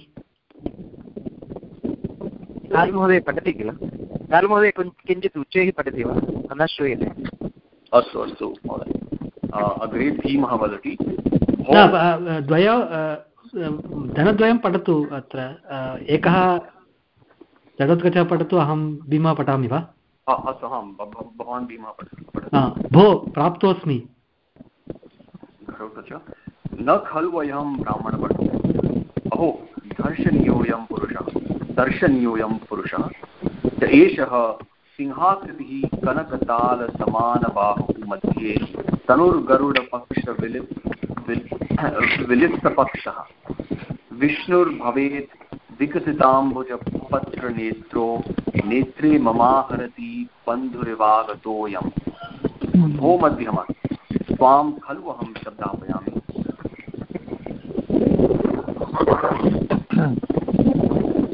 महोदय पठति किल? महोदय किञ्चित् उच्चैः पठति वा? न श्रूयते। अस्तु अस्तु महोदय। अग्रे भीमः वदति। द्वय धनद्वयं पठतु अत्र। एकः जगद्गच्छः पठतु अहं भीमा पठामि वा? अस्तु अहं भवान् भीमा पठतु। भो प्राप्तोऽस्मि। न खलु वयं ब्राह्मणपठु अहो, दर्शनीयोऽयं पुरुषः दर्शनीयोऽयं पुरुषः। एषः सिंहाकृतिः कनकतालसमानबाहुः मध्ये तनुर्गरुडपक्षविलिप् विलिप्तपक्षः। विष्णुर्भवेत् विकसिताम्बुजपत्रनेत्रो, नेत्रे ममाहरति बन्धुरिवागतोऽयम्। भो मध्यम त्वां खलु अहं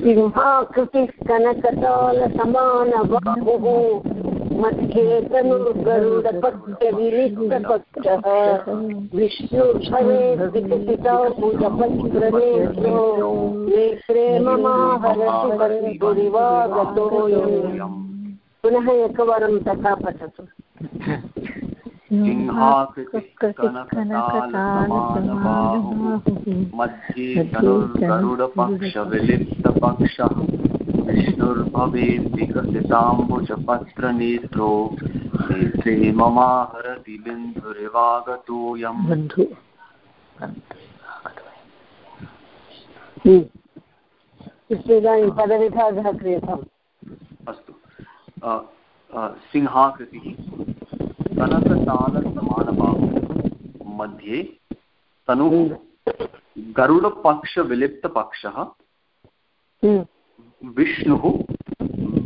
सिंहाकृतिः कनकतालसमानबाहुः मध्ये तनुर्गरुडपक्षविलिप्तपक्षः विष्णुर्भवेद्विकसिताभुजपत्रनेत्रो नेत्रे ममाहरति बन्धुरिवागतोऽयम् पुनः एकवारं तथा पठतु। मध्ये विष्णुर्भवेत् विकसिताम्बुजपत्रनेत्रो नेत्रे ममाहरति बन्धु। इदानीं पदविभागः क्रियताम्। अस्तु। सिंहाकृतिः। कनकतालसमानबाहु मध्ये तनुः गरुडपक्षविलिप्तपक्षः विष्णुः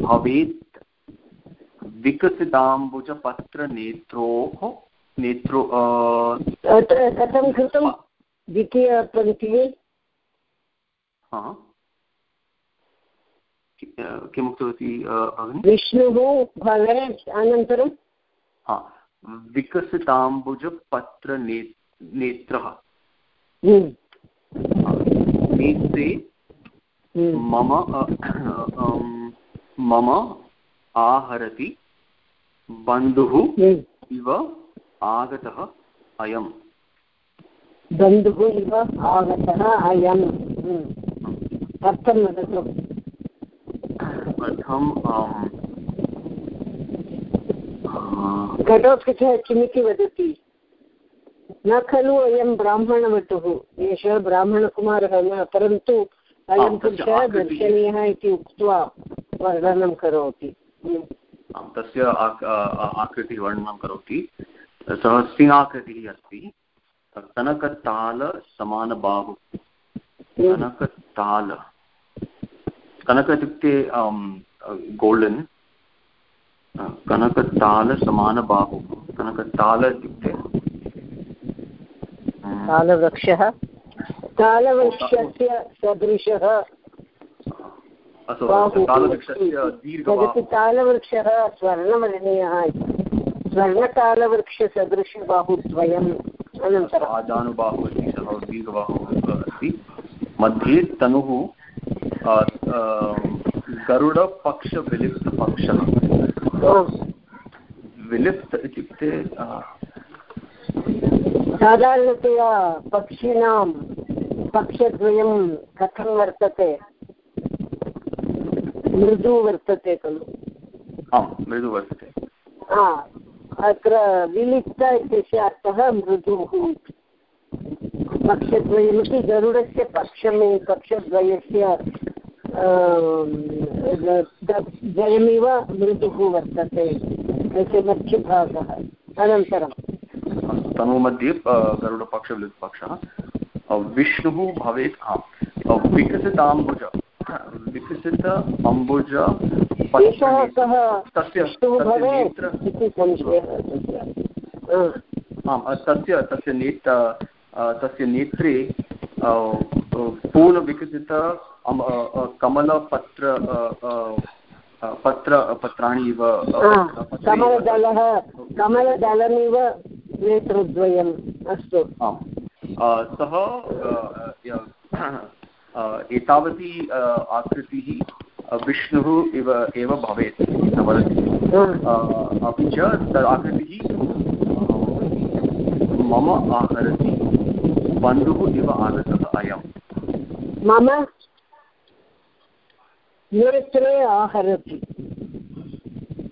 भवेत्। विकसिताम्बुजपत्रनेत्रोः नेत्रो कथं कृतं? द्वितीयपङ्क्तिः किम् उक्तवती विष्णुः भवे अनन्तरं? विकसिताम्बुजपत्रने नेत्रः हम्म। नेत्रे हम्म। मम मम आहरति बन्धुः हम्म। इव आगतः अयम् बन्धुः इव आगतः अयम् अर्थं वदतु अर्थं घटोत्कचः किमिति वदति? न खलु अयं ब्राह्मणवटुः। एषः ब्राह्मणकुमारः न परन्तु अयं पुरुषः दर्शनीयः इति उक्त्वा वर्णनं करोति। तस्य आकृतिः वर्णनं करोति। सः सिंहाकृतिः अस्ति कनकतालसमानबाहु कनकताल। कनक इत्युक्ते गोल्डन्। कनकतालसमानबाहु कनकताल इत्युक्ते तालवृक्षः। तालवृक्षस्य सदृशः। तालवृक्षः स्वर्णवर्णीयः स्वर्णतालवृक्षसदृशबाहुद्वयम् अनन्तरम्। सः दीर्घबाहुः अस्ति मध्ये तनुः गरुडपक्षविलिप्तपक्षः विलिप्त इत्युक्ते साधारणतया पक्षिणां पक्षद्वयं कथं वर्तते? मृदु वर्तते खलु। आं मृदु वर्तते। अत्र विलिप्त इत्यस्य अर्थः मृदुः पक्षद्वयमपि गरुडस्य पक्षमे पक्षद्वयस्य द्वयमिव मृदुः वर्तते तस्य मध्यभागः अनन्तरं तनुमध्ये गरुडपक्षः विष्णुः भवेत् विकसिताम्बुज विकसित अम्बुज एषः तस्य आम् तस्य तस्य नेत्र तस्य नेत्रे पूर्णविकसित कमलपत्र पत्र पत्राणि इव कमलदलः कमलदलमिव नेत्रद्वयम् अस्तु। आम्। सः एतावती आकृतिः विष्णुः इव एव भवेत् वदति। अपि च आकृतिः मम आहरति बन्धुः इव आगतः अयं मम नेत्रे आहरति।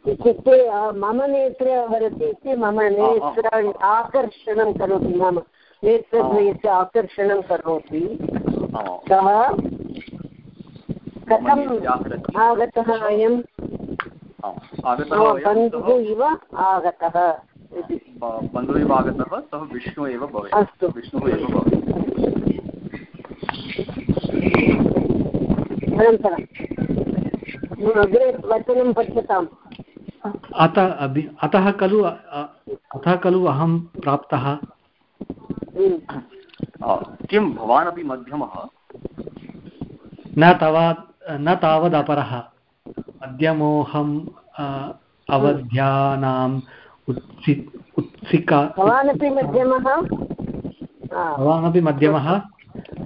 इत्युक्ते मम नेत्रे आहरति इति मम नेत्राणि आकर्षणं करोति मम। नेत्रद्वयस्य आकर्षणं करोति। सः कथम् आगतः अयं? बन्धुः इव आगतः बन्धुः इव आगतः सः विष्णु एव भवेत्। अस्तु। विष्णुः एव भवेत्। अनन्तरम्। अग्रे वचनं पठ्यताम्। अत अतः खलु अतः खलु अहं प्राप्तः। हम्म। किं भवान् अपि मध्यमः? न तव न तावदपरः। मध्यमोऽहम् अवध्यानाम् उत्सि उत्सिका भवानपि मध्यमः? भवानपि मध्यमः?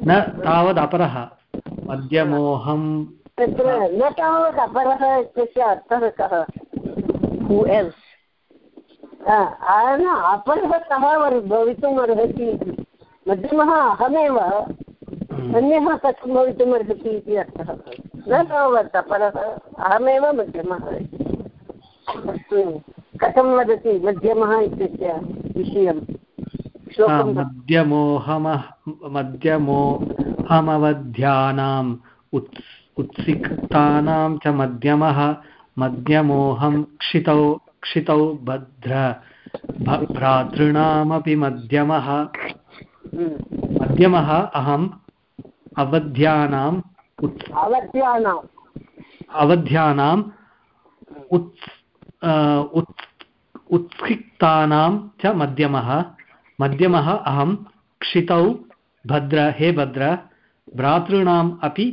न तावदपरः। मध्यमोऽहं तत्र न तावदपरः इत्यस्य अर्थः कः अपरः कः भवितुम् अर्हति मध्यमः अहमेव। अन्यः कथं भवितुम् अर्हति इति अर्थः न तावत् अपरः अहमेव मध्यमः अस्तु कथं वदति मध्यमः इत्यस्य विषयं मध्यमोहमः मध्यमोहमवध्यानाम् उत् उत्सिक्तानां च मध्यमः। मध्यमोहं क्षितौ क्षितौ भद्र। भ्रातॄणामपि मध्यमः। मध्यमः अहम् अवध्यानाम् अवध्यानाम्। अवध्यानाम् उत् उत्क्षिप्तानां च मध्यमः। मध्यमः अहं क्षितौ भद्र। हे भद्र भ्रातॄणाम् अपि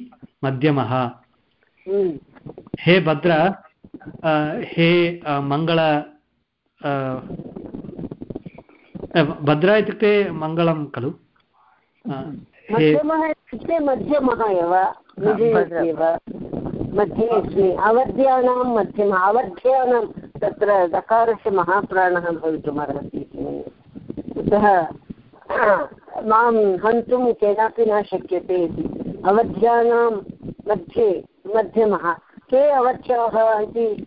मध्यमः। हे भद्र हे मङ्गल भद्र इत्युक्ते मङ्गलं खलु? अवध्यानां मध्यमः, अवध्यानां तत्र दकारस्य महाप्राणः भवितुमर्हति अतः माँ हन्तुं केनापि न शक्यते इति। अवध्यानां मध्ये मध्यमः। के अवध्याः इति?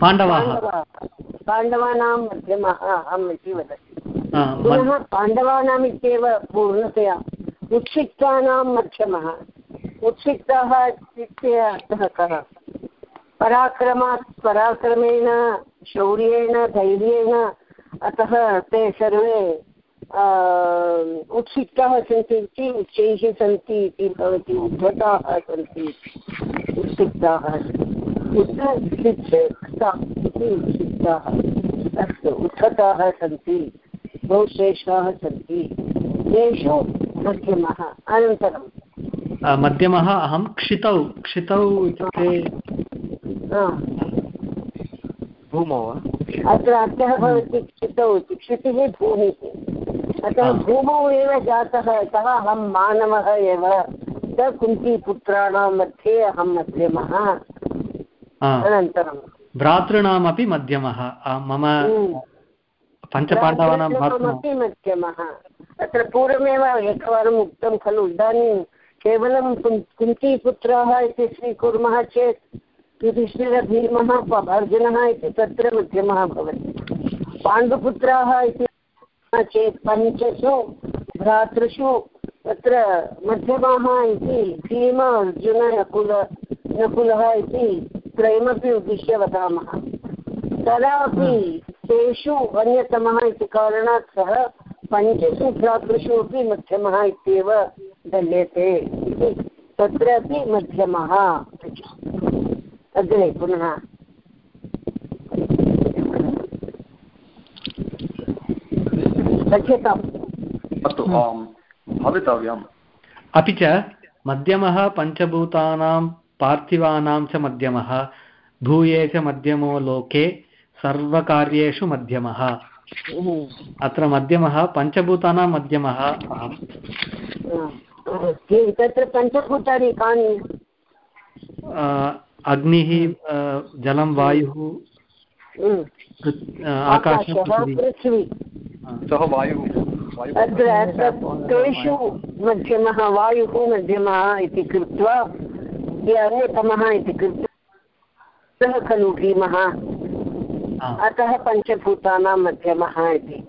पाण्डवाः। पाण्डवानां मध्यमः अहम् इति वदति। पुनः पाण्डवानाम् इत्येव पूर्णतया। उत्सिक्तानां मध्यमः। उत्सिक्ताः इत्युक्ते अर्थः कः? पराक्रमात् पराक्रमेण शौर्येण धैर्येण अतः ते सर्वे उत्सिक्ताः सन्ति इति उच्चैः सन्ति इति भवति उद्धताः सन्ति उत्सिक्ताः उत्सिक्ता इति उत्सिक्ताः अस्तु उद्धताः सन्ति बहु श्रेष्ठाः सन्ति तेषु मध्यमः अनन्तरं मध्यमः अहं क्षितौ क्षितौ इत्युक्ते भूमौ अत्र अर्थः भवति क्षितौ इति क्षितिः भूमिः। अतः भूमौ एव जातः अतः अहं मानवः एव। स कुन्तीपुत्राणां मध्ये अहं मध्यमः। अनन्तरं। भ्रातॄणामपि मध्यमः। मम पञ्चपाण्डवानां अपि मध्यमः। तत्र पूर्वमेव एकवारम् उक्तं खलु इदानीं केवलं कुन्तीपुत्राः इति स्वीकुर्मः चेत् युधिष्ठिरभीमः अर्जुनः इति तत्र मध्यमः भवति। पाण्डुपुत्राः इति चेत् पञ्चसु भ्रातृषु तत्र मध्यमाः इति भीम अर्जुन नकुल नकुलः इति त्रयमपि उद्दिश्य वदामः तदापि तेषु अन्यतमः इति कारणात् सः पञ्चसु भ्रातृषु अपि मध्यमः इत्येव दल्यते इति। तत्रापि मध्यमः। अग्रे पुनः शक्यताम् अस्तु भवितव्यम्। अपि च मध्यमः पञ्चभूतानां पार्थिवानां च मध्यमः भूये च मध्यमो लोके सर्वकार्येषु मध्यमः। अत्र मध्यमः पञ्चभूतानां मध्यमः। तत्र पञ्चभूतानि कानि? अग्निः जलं वायुः पृथ्वी सः वायुः अत्र तेषु मध्यमः वायुः मध्यमः इति कृत्वा अन्यतमः इति कृत्वा सः खलु भीमः। अतः पञ्चभूतानां मध्यमः इति।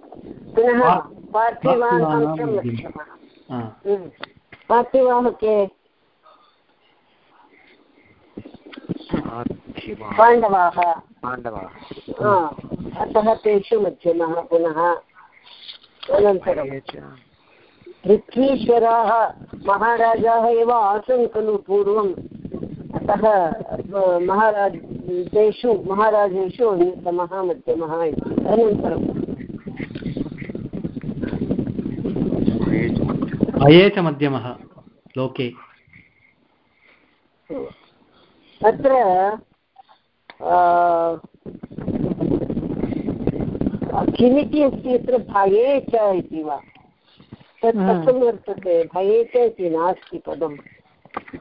पुनः पार्थिवानां च मध्यमः। पार्थिवाः के? पाण्डवाः। पाण्डवाः। अतः तेषु मध्यमः पुनः अनन्तरं पृथ्वीश्वराः महाराजाः एव आसन् खलु पूर्वम्। अतः महाराज तेषु महाराजेषु अन्यतमः मध्यमः इति। अनन्तरं भये च मध्यमः। लोके। अत्र किमिति अस्ति अत्र भये च इति वा? तत् कथं वर्तते? भये च इति नास्ति पदं।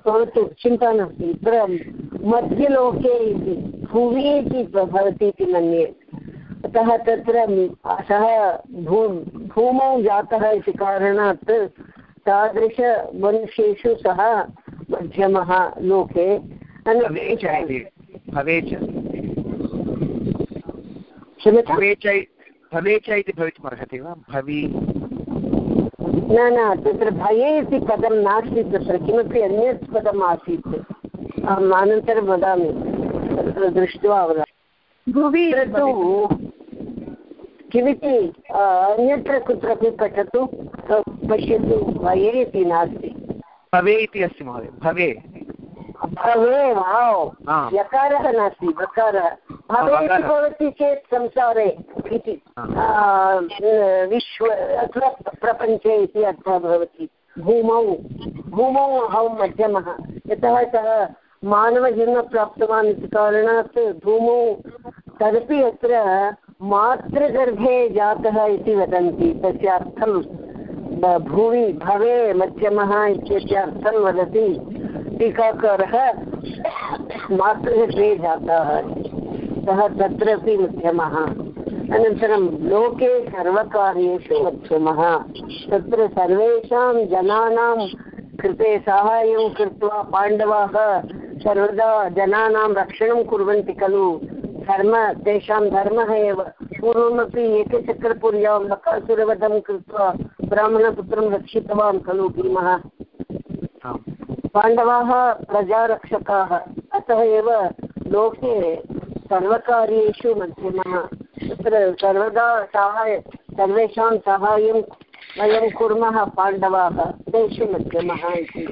भवतु चिन्ता नास्ति अत्र मध्यलोके इति भुवि इति भवति इति मन्ये। अतः तत्र सः भू भूमौ जातः इति कारणात् तादृशमनुष्येषु सः मध्यमः लोके भवे च इति भवे च भवे च भवे च इति भवितुमर्हति वा? भवि न न तत्र भये इति पदं नास्ति तत्र किमपि अन्यत् पदम् आसीत्। अहम् अनन्तरं वदामि तत्र दृष्ट्वा वदामि। भुवि तु किमिति अन्यत्र कुत्रापि पठतु पश्यतु भये इति नास्ति। भवे इति अस्ति महोदय भवे। भवे वाव् यकारः नास्ति वकारः। भवे इति भवति चेत् संसारे इति। विश्व अथवा प्रपञ्चे इति अर्थः भवति। भूमौ। भूमौ अहं मध्यमः। यतः सः मानवजन्म प्राप्तवान् इति कारणात् धूमौ तदपि अत्र मातृगर्भे जातः इति वदन्ति। तस्य अर्थं भुवि भवे मध्यमः इत्यस्य अर्थं वदति। टीकाकारः मातृगर्भे जातः। सः तत्रापि मध्यमः। अनन्तरं लोके सर्वकार्येषु मध्यमः। तत्र सर्वेषां जनानां कृते साहाय्यं कृत्वा पाण्डवाः सर्वदा जनानां रक्षणं कुर्वन्ति खलु। धर्म तेषां धर्मः एव। पूर्वमपि एकचक्रपुर्यां बकासुरवधं कृत्वा ब्राह्मणपुत्रं रक्षितवान् खलु भीमः। पाण्डवाः प्रजारक्षकाः। अतः एव लोके सर्वकार्येषु मध्यमः तत्र सर्वदा साहाय्य सर्वेषां साहाय्यं वयं कुर्मः पाण्डवाः। तेषु मध्यमः इति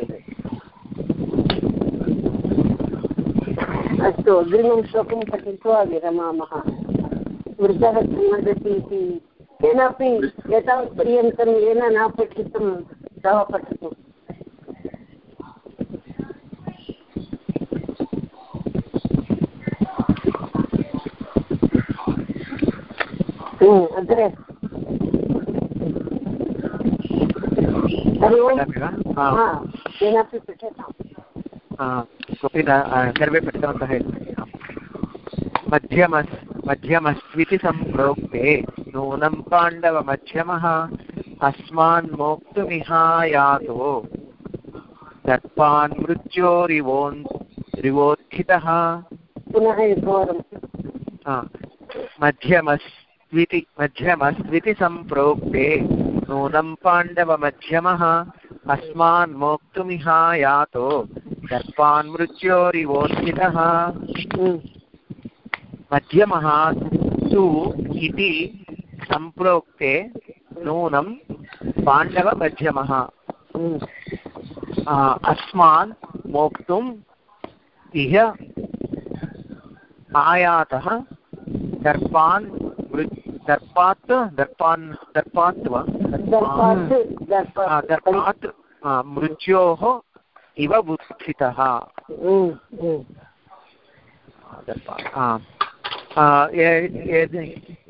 अस्तु अग्रिमं श्लोकं पठित्वा विरमामः। वृद्धः किं वदति इति। केनापि एतावत्पर्यन्तं येन न पठितं सः पठतु। अग्रे। हरि ओम्। केनापि पठताम् न सर्वे पठितवन्तः मध्यमस् मध्यमस्त्विति सम्प्रोक्ते नूनं पाण्डवमध्यमः अस्मान् मोक्तुमिहायातो। दर्पान् मृत्योरिवोन् रिवोत्थितः। पुनः एकवारं मध्यमस्त्विति मध्यमस्त्विति सम्प्रोक्ते नूनं पाण्डवमध्यमः अस्मान् मोक्तुमिहायातो। दर्पान् मृत्योरिवोत्थितः मध्यमः तु इति सम्प्रोक्ते नूनं पाण्डवमध्यमः। अस्मान् मोक्तुम् इह आयातः दर्पान् दर्पात् दर्पान् दर्पात् वा? दर्पात् मृत्योः इव उत्थितः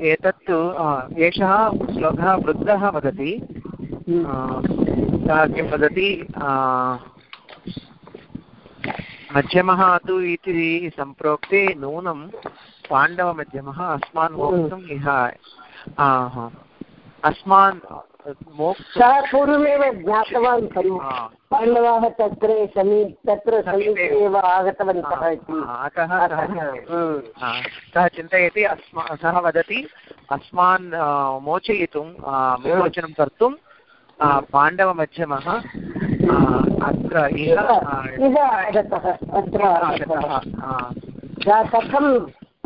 एतत्तु एषः श्लोकः वृद्धः वदति। सः किं वदति? मध्यमः तु इति सम्प्रोक्ते नूनं पाण्डवमध्यमः अस्मान् मोक्तुम् इह अस्मान् सः पूर्वमेव ज्ञातवान् खलु। पाण्डवाः तत्र समी तत्र समीपे एव आगतवन्तः इति। अतः सः चिन्तयति? अस्मा सः वदति अस्मान् मोचयितुं विमोचनं कर्तुं पाण्डवमध्यमः अत्र इह आगतः अत्र कथं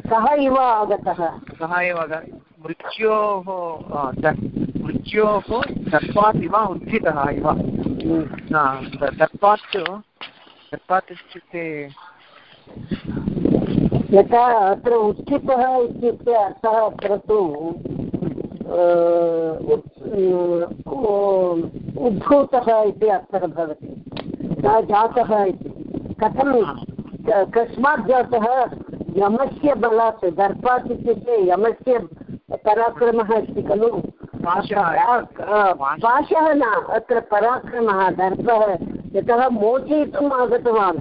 सः इव आगतः। सः एव मृत्योः मृत्योः दर्पात् इव। उत्थितः इव दर्पात् दर्पात् इत्युक्ते यथा अत्र उत्थितः इत्युक्ते अर्थः अत्र तु उद्भूतः इति अर्थः भवति। जातः इति। कथं कस्मात् जातः यमस्य बलात् दर्पात् इत्युक्ते यमस्य पराक्रमः अस्ति खलु? पाशः न, अत्र पराक्रमः, दर्पः यतः मोचयितुम् आगतवान्।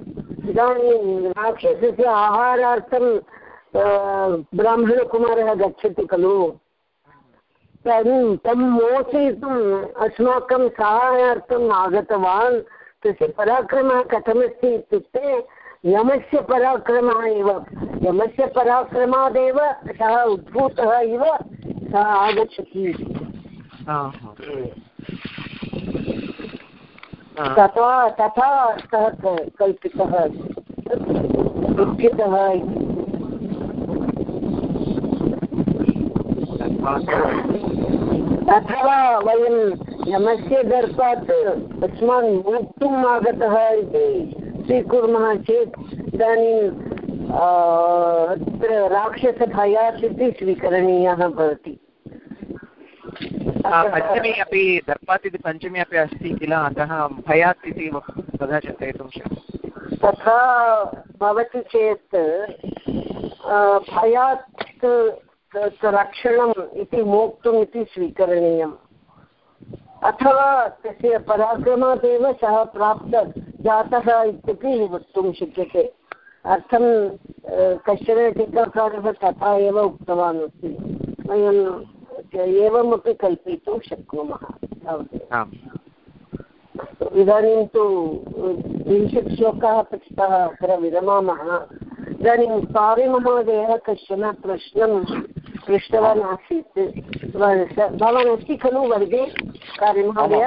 इदानीं राक्षसस्य आहारार्थं ब्राह्मणकुमारः गच्छति खलु। तन् तं मोचयितुम् अस्माकं साहाय्यार्थम् आगतवान्। तस्य पराक्रमः कथमस्ति इत्युक्ते, यमस्य पराक्रमः एव यमस्य पराक्रमादेव सः उद्भूतः इव सः आगच्छति। तथा तथा अर्थः कल्पितः, दुःखितः अथवा वयं यमस्य दर्पात् अस्मान् मोक्तुम् आगतः इति स्वीकुर्मः चेत् इदानीं अत्र राक्षसभयात् इति स्वीकरणीयः भवति। पञ्चमी अपि दर्पात् इति पञ्चमी अपि अस्ति किल? अतः भयात् इति तथा चिन्तयितुं शक्यते। तथा भवति चेत् भयात् रक्षणम् इति मोक्तुम् इति स्वीकरणीयम्। अथवा तस्य पराक्रमात् एव सः प्राप्त जातः इत्यपि वक्तुं शक्यते। अर्थं कश्चन टीकाकारः तथा एव उक्तवान् अस्ति। वयम् एवमपि कल्पयितुं शक्नुमः इदानीं तु त्रिंशत् श्लोकाः पठिताः अत्र विरमामः। इदानीं कार्यमहोदयः कश्चन प्रश्नं पृष्टवान् आसीत्। भवान् अस्ति खलु वर्गे कार्यमहोदय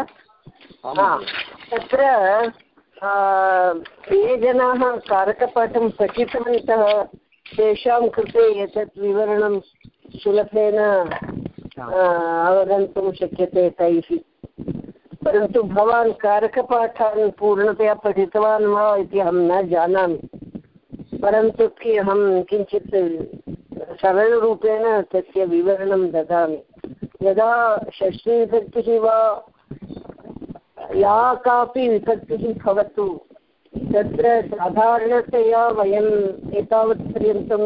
तत्र ये जनाः कारकपाठं पठितवन्तः तेषां कृते एतत् विवरणं सुलभेन अवगन्तुं शक्यते तैः परन्तु भवान् कारकपाठान् पूर्णतया पठितवान् वा इति अहं न जानामि परन्तु अहं किञ्चित् सरलरूपेण तस्य विवरणं ददामि यदा षष्ठीविभक्तिः वा या कापि विभक्तिः भवतु तत्र साधारणतया वयम् एतावत्पर्यन्तं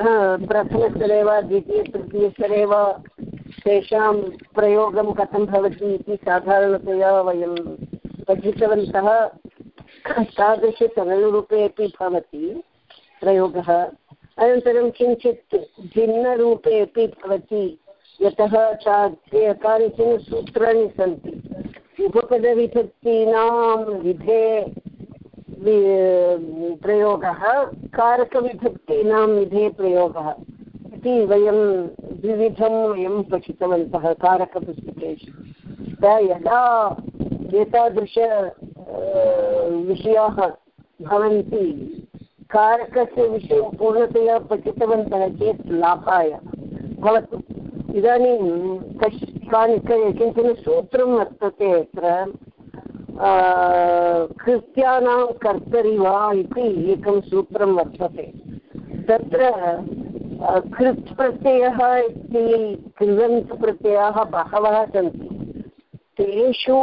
प्रथमस्तरे वा द्वितीयतृतीयस्तरे वा तेषां प्रयोगं कथं भवति इति साधारणतया वयं पठितवन्तः। तादृशसरलरूपे अपि भवति प्रयोगः। अनन्तरं किञ्चित् भिन्नरूपे अपि भवति। यतः कानिचन सूत्राणि सन्ति। उपपदविभक्तीनां विधे प्रयोगः कारकविभक्तीनां विधे प्रयोगः। इति वयं द्विविधं वयं पठितवन्तः कारकपुस्तकेषु। यदा एतादृश विषयाः भवन्ति, कारकस्य विषयं पूर्णतया पठितवन्तः चेत् लाभाय भवतु। इदानीं कश्, कानि किंचन सूत्रं वर्तते अत्र। कृत्यानां कर्तरि वा इति एकं सूत्रं वर्तते। तत्र कृत् प्रत्ययः इति प्रत्ययाः बहवः सन्ति। तेषु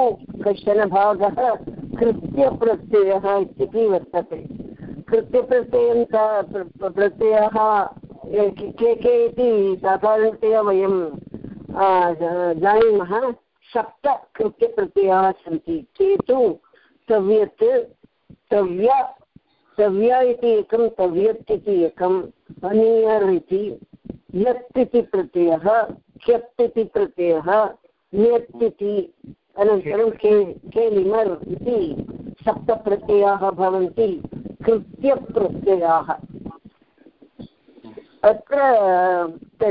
कश्चन भागः कृत्यप्रत्ययः इत्यपि वर्तते। कृत्यप्रत्ययं प्रत्ययः के के इति साधारणतया वयं जानीमः। सप्त कृत्यप्रत्ययाः सन्ति। ते तु तव्यत्, तव्य, तव्या इति एकं, तव्यत् इति एकम् अनियर् इति, यत् इति प्रत्ययः क्यप् इति प्रत्ययः, नियत् इति, अनन्तरं के के लिमर् इति सप्तप्रत्ययाः भवन्ति, कृत्यप्रत्ययाः। अत्र,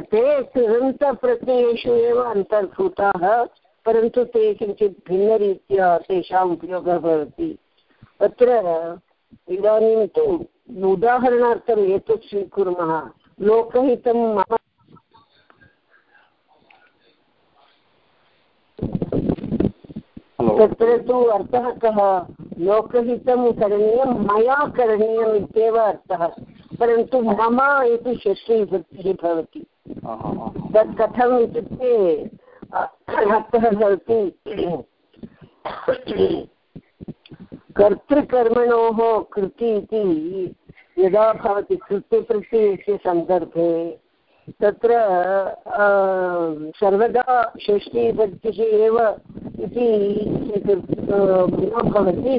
ते कृदन्तप्रत्ययेषु एव अन्तर्भूताः। परन्तु ते किञ्चित् भिन्नरीत्या तेषाम् उपयोगः भवति। अत्र इदानीं तु उदाहरणार्थम् एतत् स्वीकुर्मः। लोकहितं मम तत्र तु अर्थः कः? लोकहितं करणीयं मया करणीयम् इत्येव अर्थः। परन्तु मम इति षष्ठीभक्तिः भवति। तत् कथम् इत्युक्ते अर्थः भवति कर्तृकर्मणोः कृति इति यदा भवति कृत्यप्रत्ययस्य सन्दर्भे, तत्र सर्वदा एव इति भवति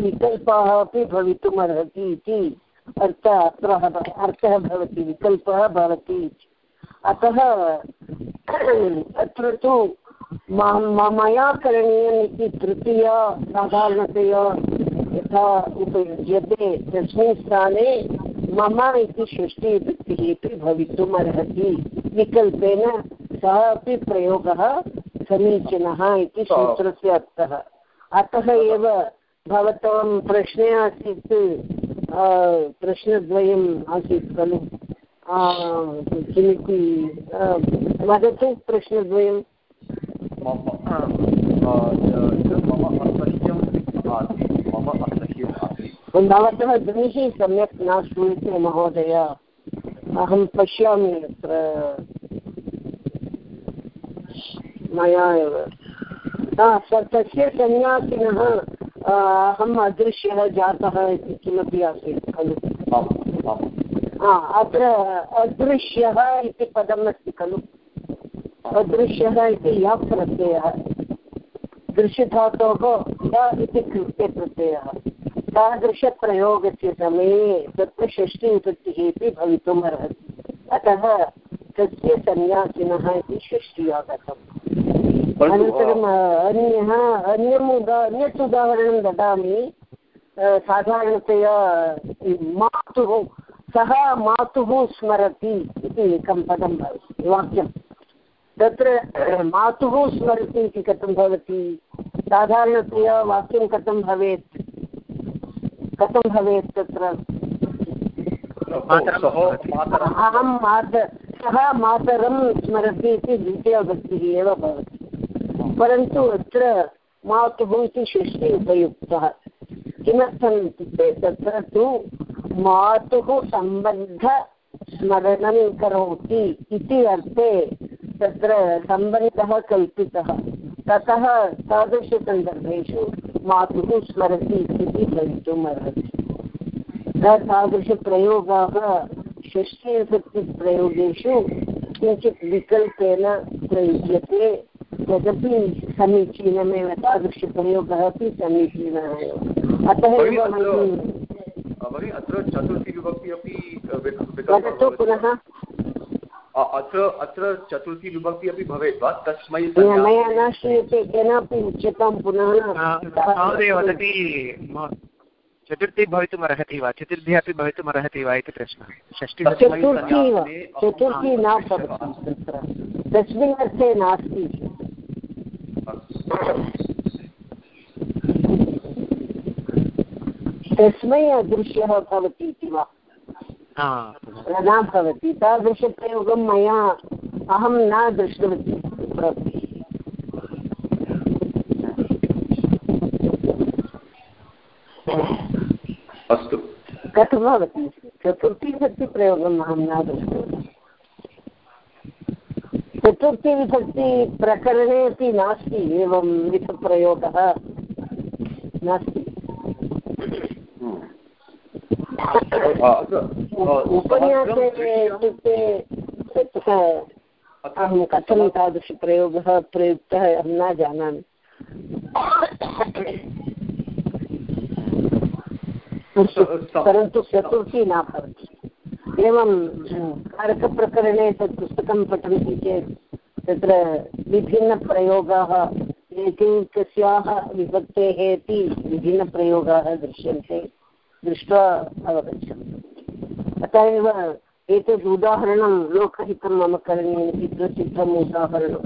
अपि इति अर्थः अत्र अर्थः भवति, विकल्पः भवति अतः अत्र तु मया करणीयम् इति तृतीया साधारणतया यथा उपयुज्यते तस्मिन् स्थाने मम इति षष्टिविभक्तिः अपि भवितुम् अर्हति। विकल्पेन सः अपि प्रयोगः समीचीनः इति सूत्रस्य अर्थः। अतः एव भवतां प्रश्ने आसीत् प्रश्नद्वयम् आसीत् खलु। किमिति वदतु प्रश्नद्वयं मम असह्यम् आसीत्। भवतः ध्वनिः सम्यक् न श्रूयते महोदय अहं पश्यामि अत्र मया एव। तस्य सन्न्यासिनः अहम् अदृश्यः जातः इति किमपि आसीत् खलु। अत्र अदृश्यः इति पदम् अस्ति खलु। अदृश्यः इति यः प्रत्ययः? दृश्यधातोः य इति कृत्य प्रत्ययः। तादृशप्रयोगस्य समये तत्र षष्टिविभक्तिः अपि भवितुम् अर्हति अतः तस्य सन्न्यासिनः इति षष्टि आगतम् अनन्तरम् अन्यः, अन्यम् उदा, अन्यत् उदाहरणं ददामि। साधारणतया मातुः, सः मातुः स्मरति इति एकं पदं भवति वाक्यं तत्र मातुः स्मरति इति कथं भवति? साधारणतया वाक्यं कथं भवेत्? कथं भवेत् तत्र? अहं मात सः मातरं स्मरति इति द्वितीयभक्तिः एव भवति। परन्तु अत्र मातुः इति षष्टि उपयुक्तः। किमर्थम् इत्युक्ते तत्र तु मातुः सम्बन्धस्मरणं करोति इति अर्थे तत्र सम्बन्धः कल्पितः। ततः तादृशसन्दर्भेषु मातुः स्मरति इति भवितुम् अर्हति न तादृशप्रयोगाः षष्ठीविभक्तिप्रयोगेषु किञ्चित् विकल्पेन प्रयुज्यते। तदपि समीचीनमेव तादृशप्रयोगः अपि समीचीनः एव। अतः एव चतुर्थी विभक्ति अपि वदतु पुनः। अत्र अत्र चतुर्थी विभक्ति अपि भवेत् वा? तस्मै मया न श्रूयते केनापि उच्यतां पुनः महोदय वदति चतुर्थी भवितुम् अर्हति वा? चतुर्भिः अपि भवितुम् अर्हति वा इति प्रश्नः। षष्टि चतुर्थी चतुर्थी न तस्मिन् अर्थे नास्ति। तस्मै अदृश्यः भवति इति वा? न भवति। तादृशप्रयोगं मया अहं न दृष्टवती। अस्तु। कथं भवति? चतुर्थीविभक्तिप्रयोगम् अहं न दृष्टवती। चतुर्थीविभक्तिप्रकरणे अपि नास्ति एवं विधप्रयोगः नास्ति। उपन्यासे इत्युक्ते ततः अहं कथं तादृशप्रयोगः प्रयुक्तः अहं न जानामि परन्तु चतुर्थी न भवति एवं कारकप्रकरणे तत् पुस्तकं पठन्ति चेत् तत्र विभिन्नप्रयोगाः एकैकस्याः विभक्तेः अपि विभिन्नप्रयोगाः दृश्यन्ते दृष्ट्वा अवगच्छन्ति अतः एव एतद् उदाहरणं लोकहितं मम करणीयम् इति प्रसिद्धम् उदाहरणं।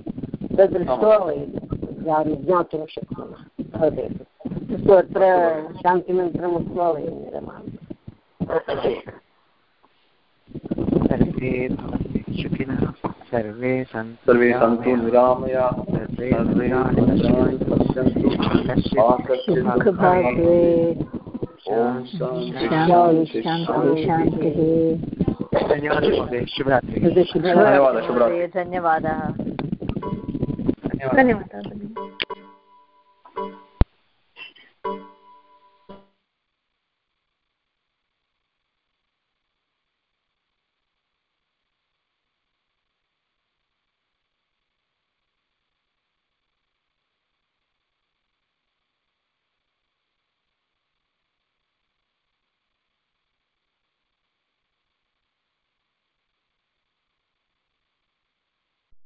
तद् दृष्ट्वा वयं ज्ञातुं शक्नुमः। भवदेव अत्र शान्तिमन्त्रम् उक्त्वा वयं विरमामः। सर्वे सुखिनः। सर्वे सन्तु सर्वे सन्तु निरामया। सर्वे पश्यन्तु शान्तिः शान्तिः धन्यवादः महोदय शुभरात्रिः। धन्यवादः। शुभरात्रिः धन्यवादाः। धन्यवादाः।